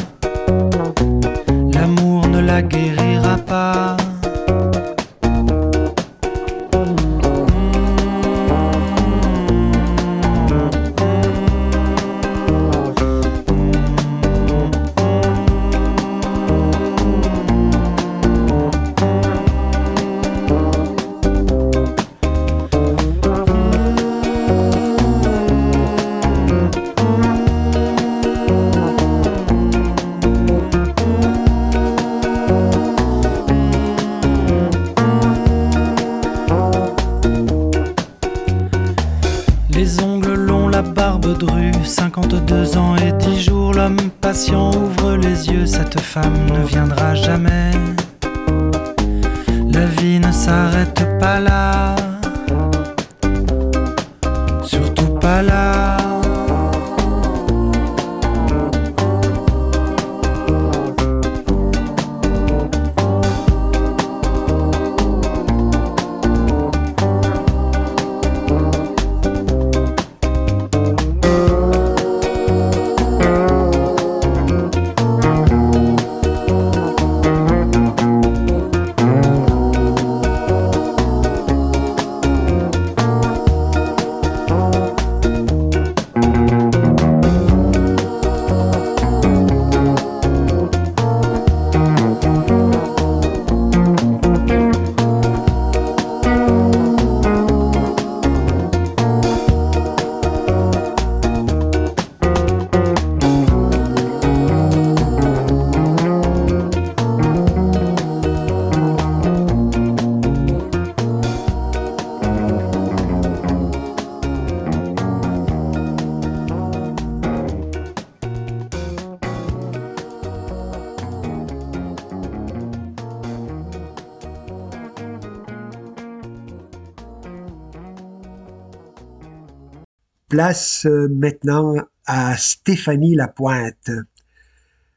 Euh, maintenant à Stéphanie Lapointe.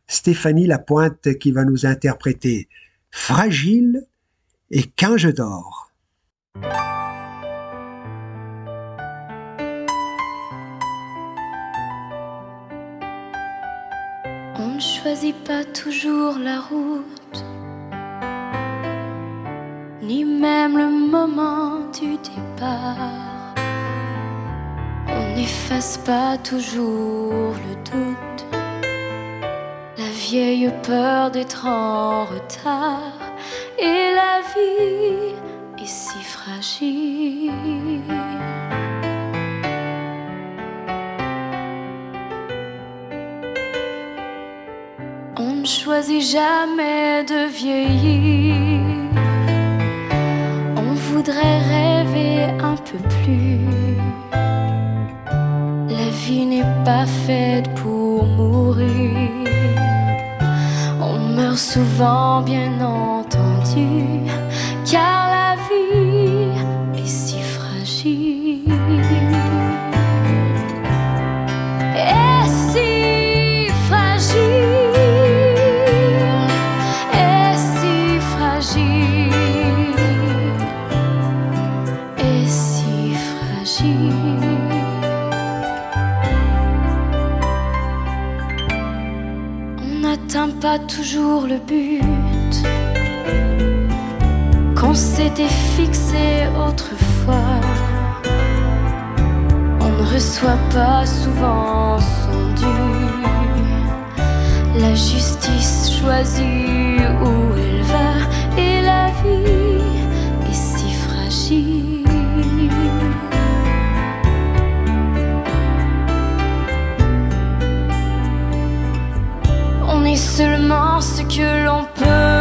Stéphanie Lapointe qui va nous interpréter Fragile et Quand je dors. On ne choisit pas toujours la route, pas toujours le doute, la vieille peur d'être en retard, et la vie est si fragile. On ne choisit jamais de vieillir. Meurt souvent, bien entendu, toujours le but qu'on s'était fixé autrefois. On ne reçoit pas souvent son dû. La justice choisit où elle va et la vie seulement ce que l'on peut.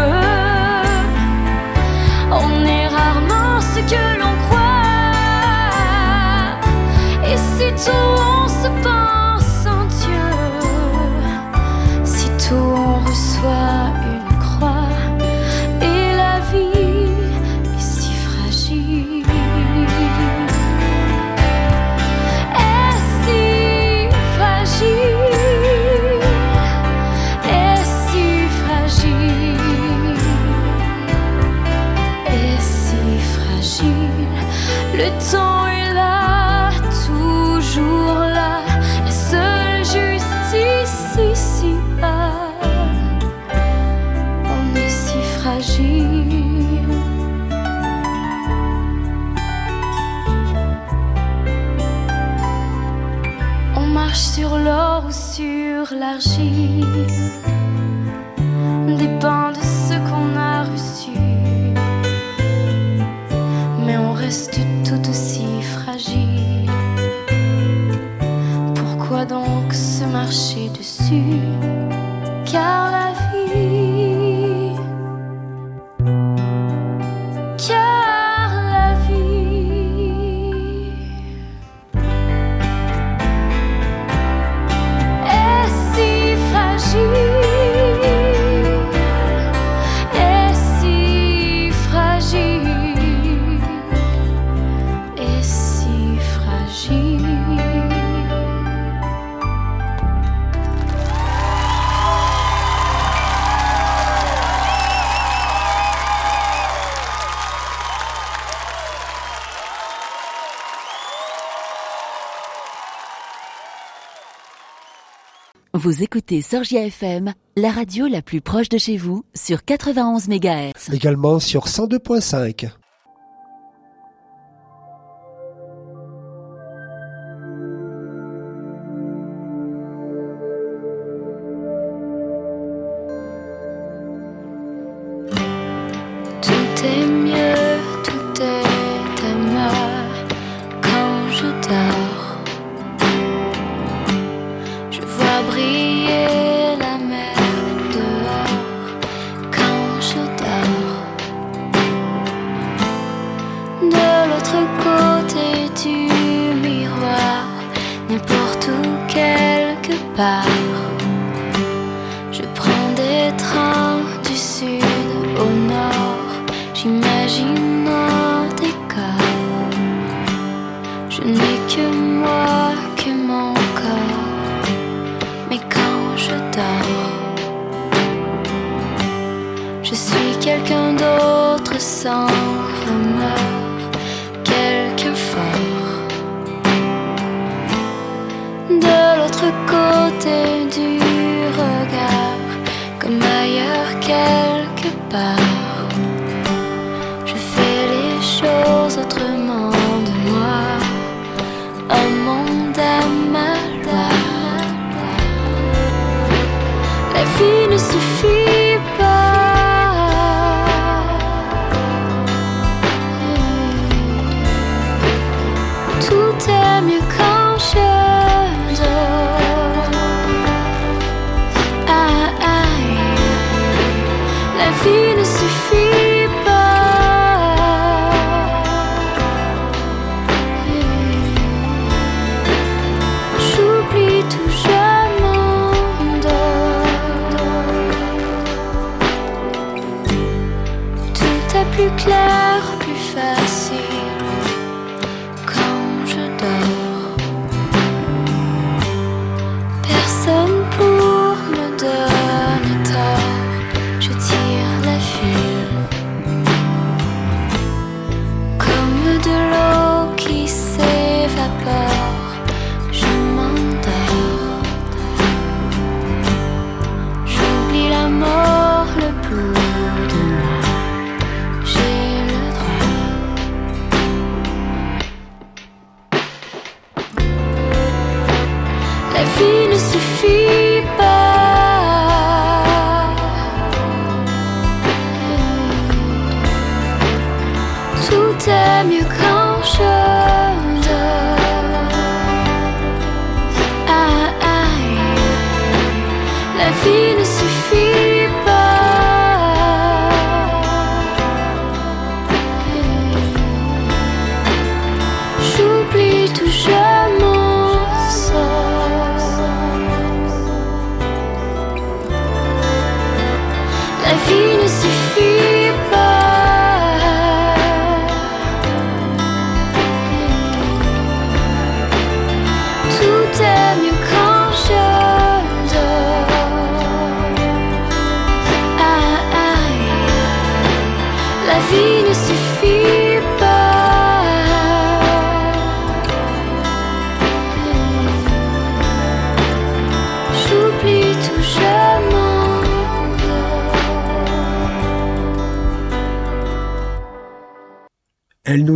Vous écoutez Sorgia FM, la radio la plus proche de chez vous, sur 91 MHz. Également sur 102.5. sang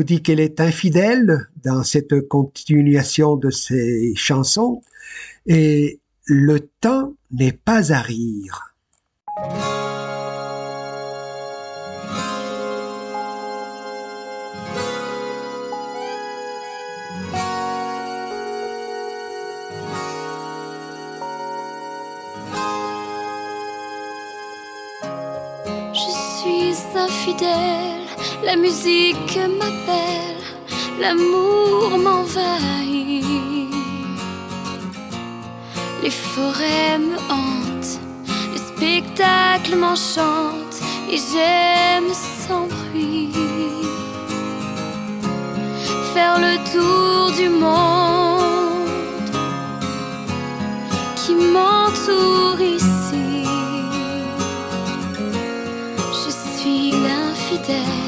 dit qu'elle est infidèle dans cette continuation de ses chansons et le temps n'est pas à rire. Je suis infidèle, la musique m'appelle, l'amour m'envahit. Les forêts me hantent, les spectacles m'enchantent et j'aime sans bruit. Faire le tour du monde qui m'entoure ici. Je suis l'infidèle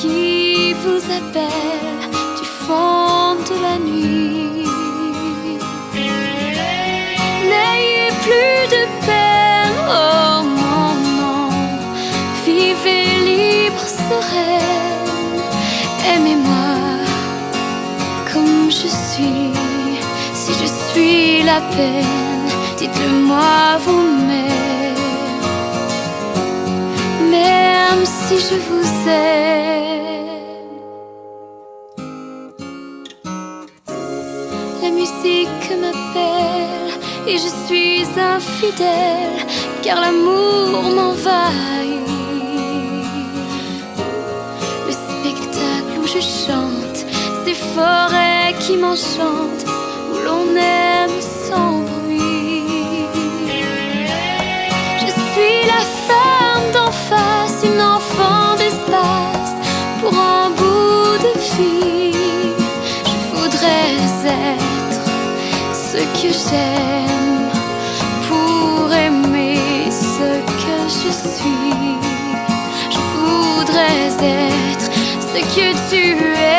qui vous appelle du fond de la nuit. N'ayez plus de peine, oh non, non. Vivez libre, sereine. Aimez-moi comme je suis. Si je suis la peine, dites-le-moi vous-même. Même si je vous aime. Et je suis infidèle car l'amour m'envahit. Le spectacle où je chante, ces forêts qui m'enchantent, où l'on aime j'aime pour aimer ce que je suis. Je voudrais être ce que tu aimes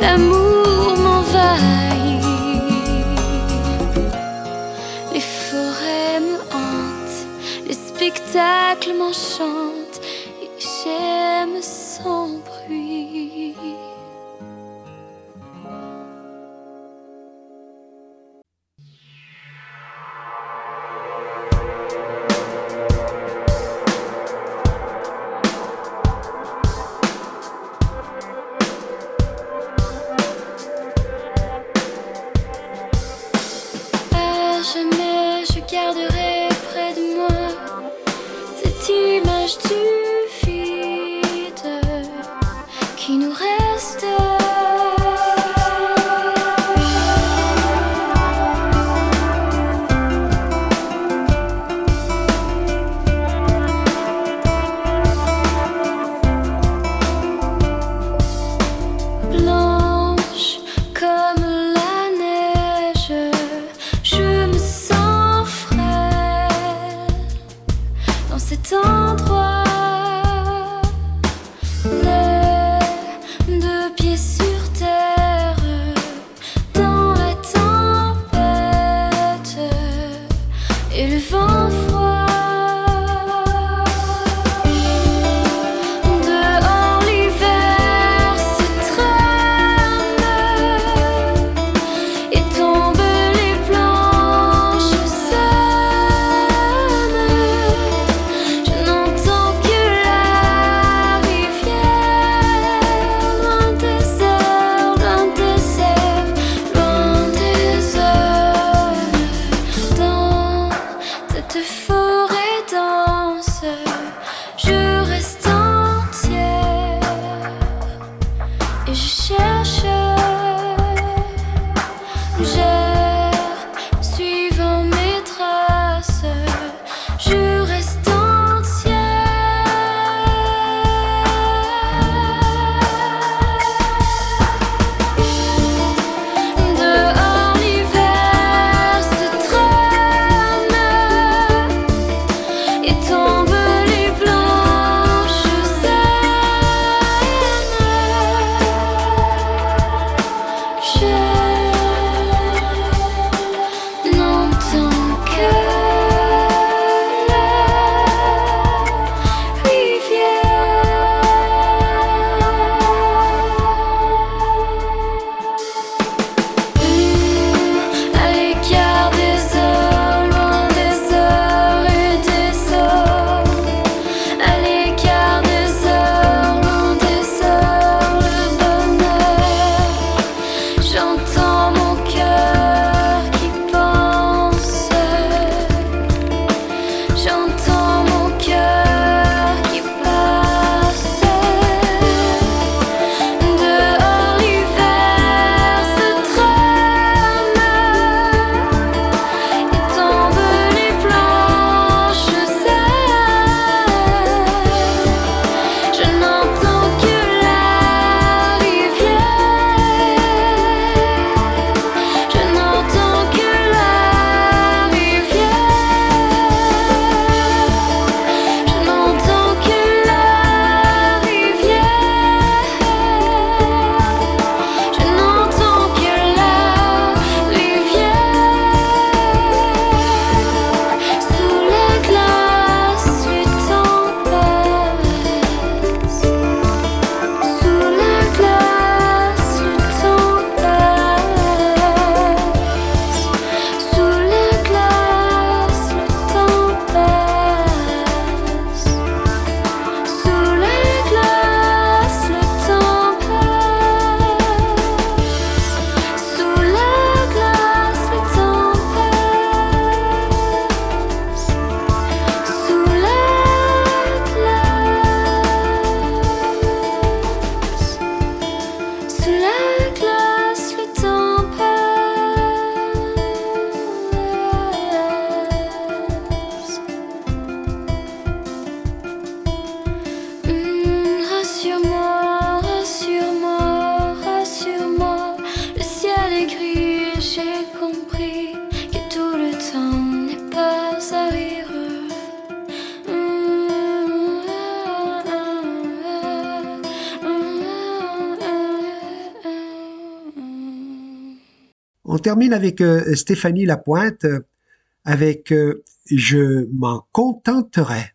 l'amour m'envahit. Les forêts me hantent, les spectacles m'enchantent. cet. On termine avec euh, Stéphanie Lapointe euh, avec euh, Je m'en contenterai.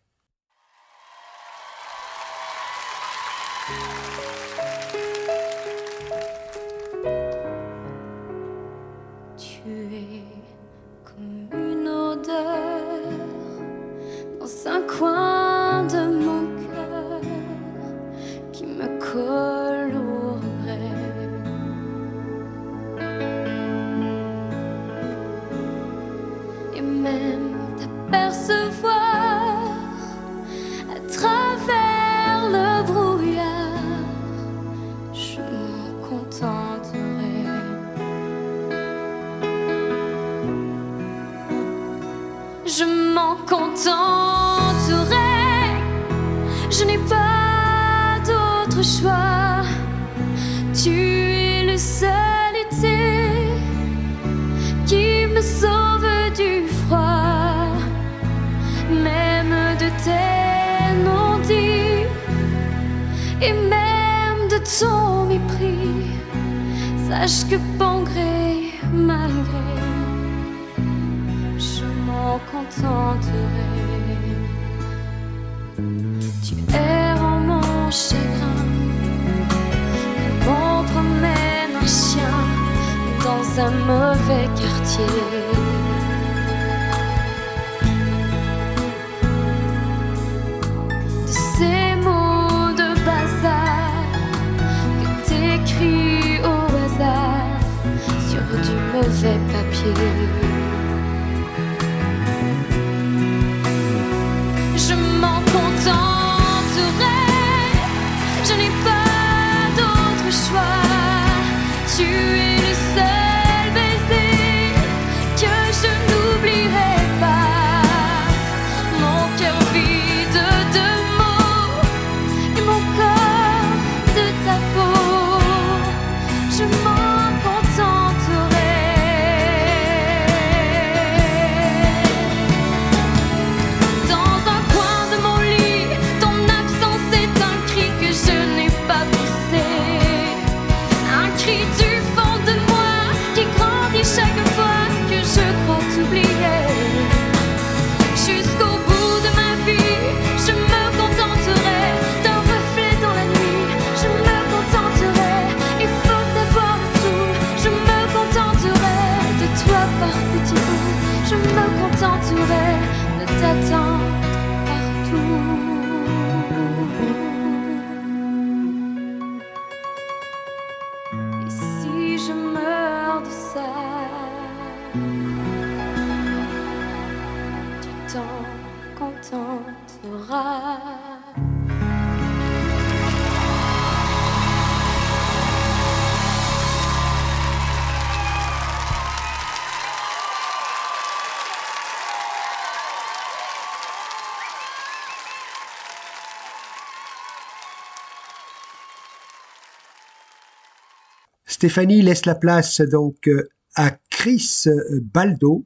Stéphanie laisse la place donc à Chris Baldo.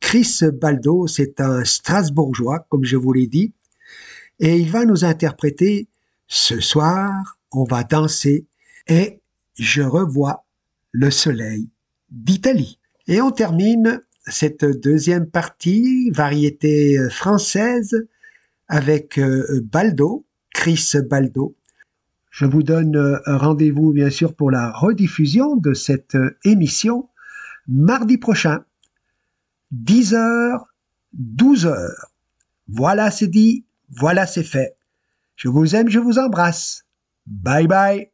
Chris Baldo, c'est un Strasbourgeois, comme je vous l'ai dit, et il va nous interpréter Ce soir, on va danser et je revois le soleil d'Italie. Et on termine cette deuxième partie, variété française, avec euh, Baldo, Chris Baldo. Je vous donne euh, un rendez-vous, bien sûr, pour la rediffusion de cette euh, émission mardi prochain, 10h, 12h. Voilà, c'est dit, voilà, c'est fait. Je vous aime, je vous embrasse. Bye bye.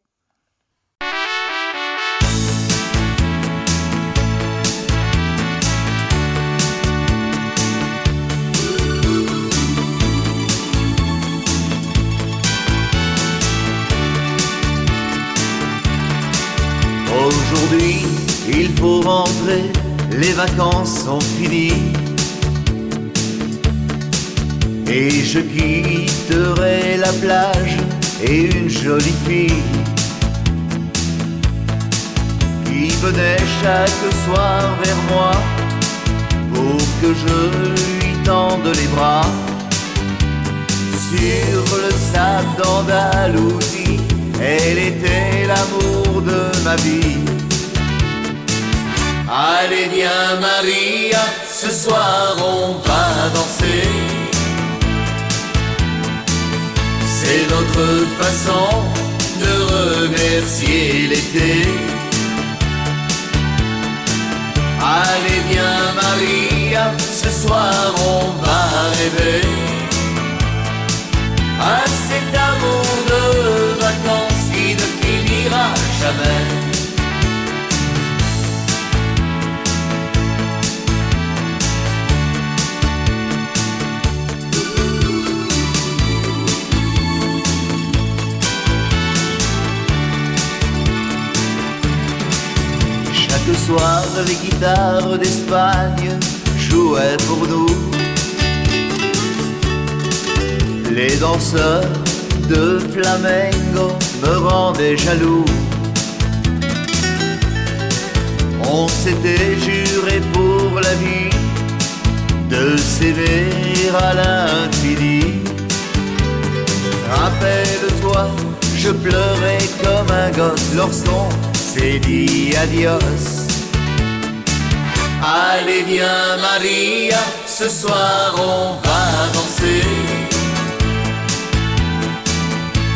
Faut rentrer, les vacances sont finies. Et je quitterai la plage et une jolie fille qui venait chaque soir vers moi pour que je lui tende les bras. Sur le sable d'Andalousie, elle était l'amour de ma vie. Allez viens Maria, ce soir on va danser. C'est notre façon de remercier l'été. Allez viens Maria, ce soir on va rêver à cet amour de vacances qui ne finira jamais. Soir, les guitares d'Espagne jouaient pour nous. Les danseurs de flamengo me rendaient jaloux. On s'était juré pour la vie de s'aimer à l'infini. Rappelle-toi, je pleurais comme un gosse lorsqu'on s'est dit adios. Allez viens Maria, ce soir on va danser.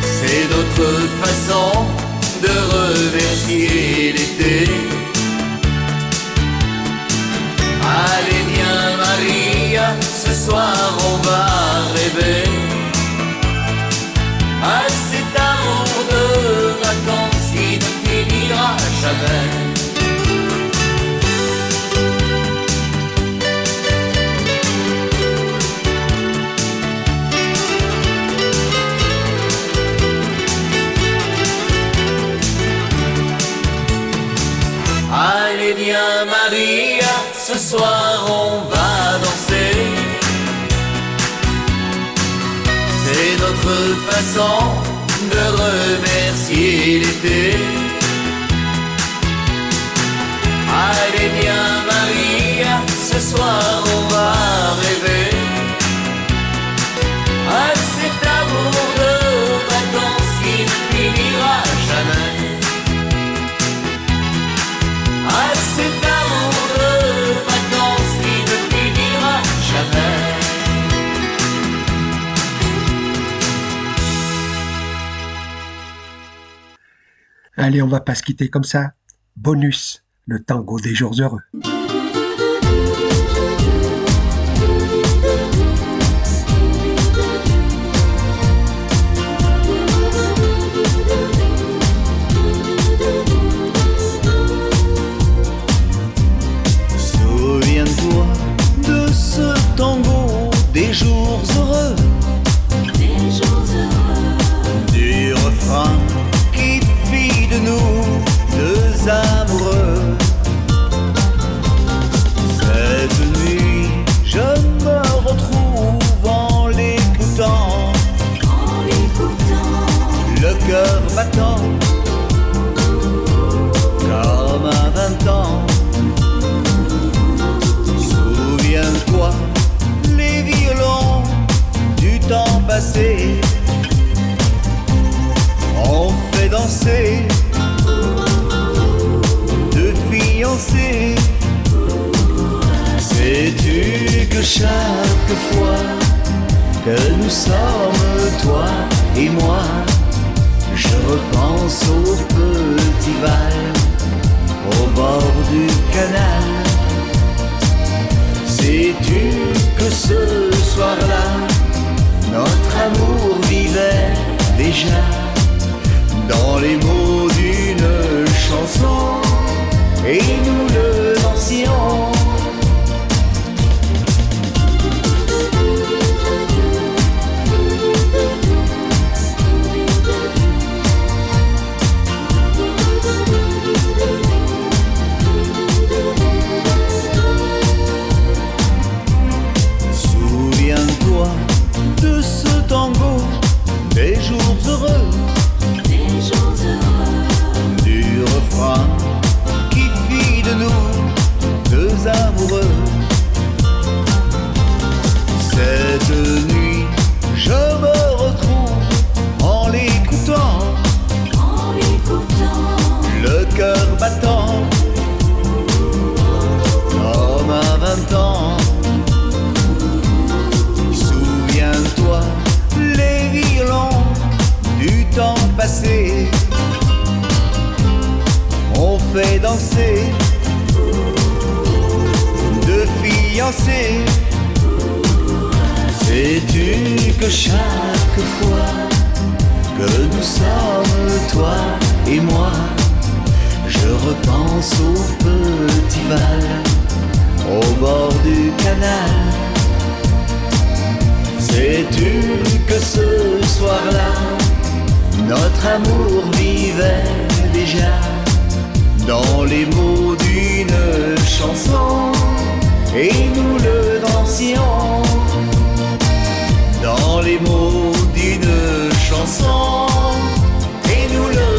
C'est notre façon de remercier l'été. Allez viens Maria, ce soir on va rêver. À cet amour de vacances qui ne finira jamais. Soir on va danser. C'est notre façon de remercier l'été. Allez viens Maria, ce soir on va Allez, on va pas se quitter comme ça. Bonus, le tango des jours heureux. Souviens-toi de ce tango des jours heureux. Deux fiancés. Sais-tu que chaque fois que nous sommes, toi et moi, je repense au petit Val au bord du canal? Sais-tu que ce soir-là, notre amour vivait déjà? Dans les mots d'une chanson et nous le dansions. Souviens-toi de ce tango des jours froid qui fit de nous deux amoureux. Cette nuit, je me retrouve en l'écoutant, en l'écoutant, le cœur battant, comme à vingt ans. Souviens-toi les violons du temps passé. Fait danser deux fiancés. Sais-tu que chaque fois que nous sommes toi et moi, je repense au petit bal au bord du canal? Sais-tu que ce soir-là, notre amour vivait déjà? dans les mots d'une chanson et nous le dansions dans les mots d'une chanson et nous le dansions.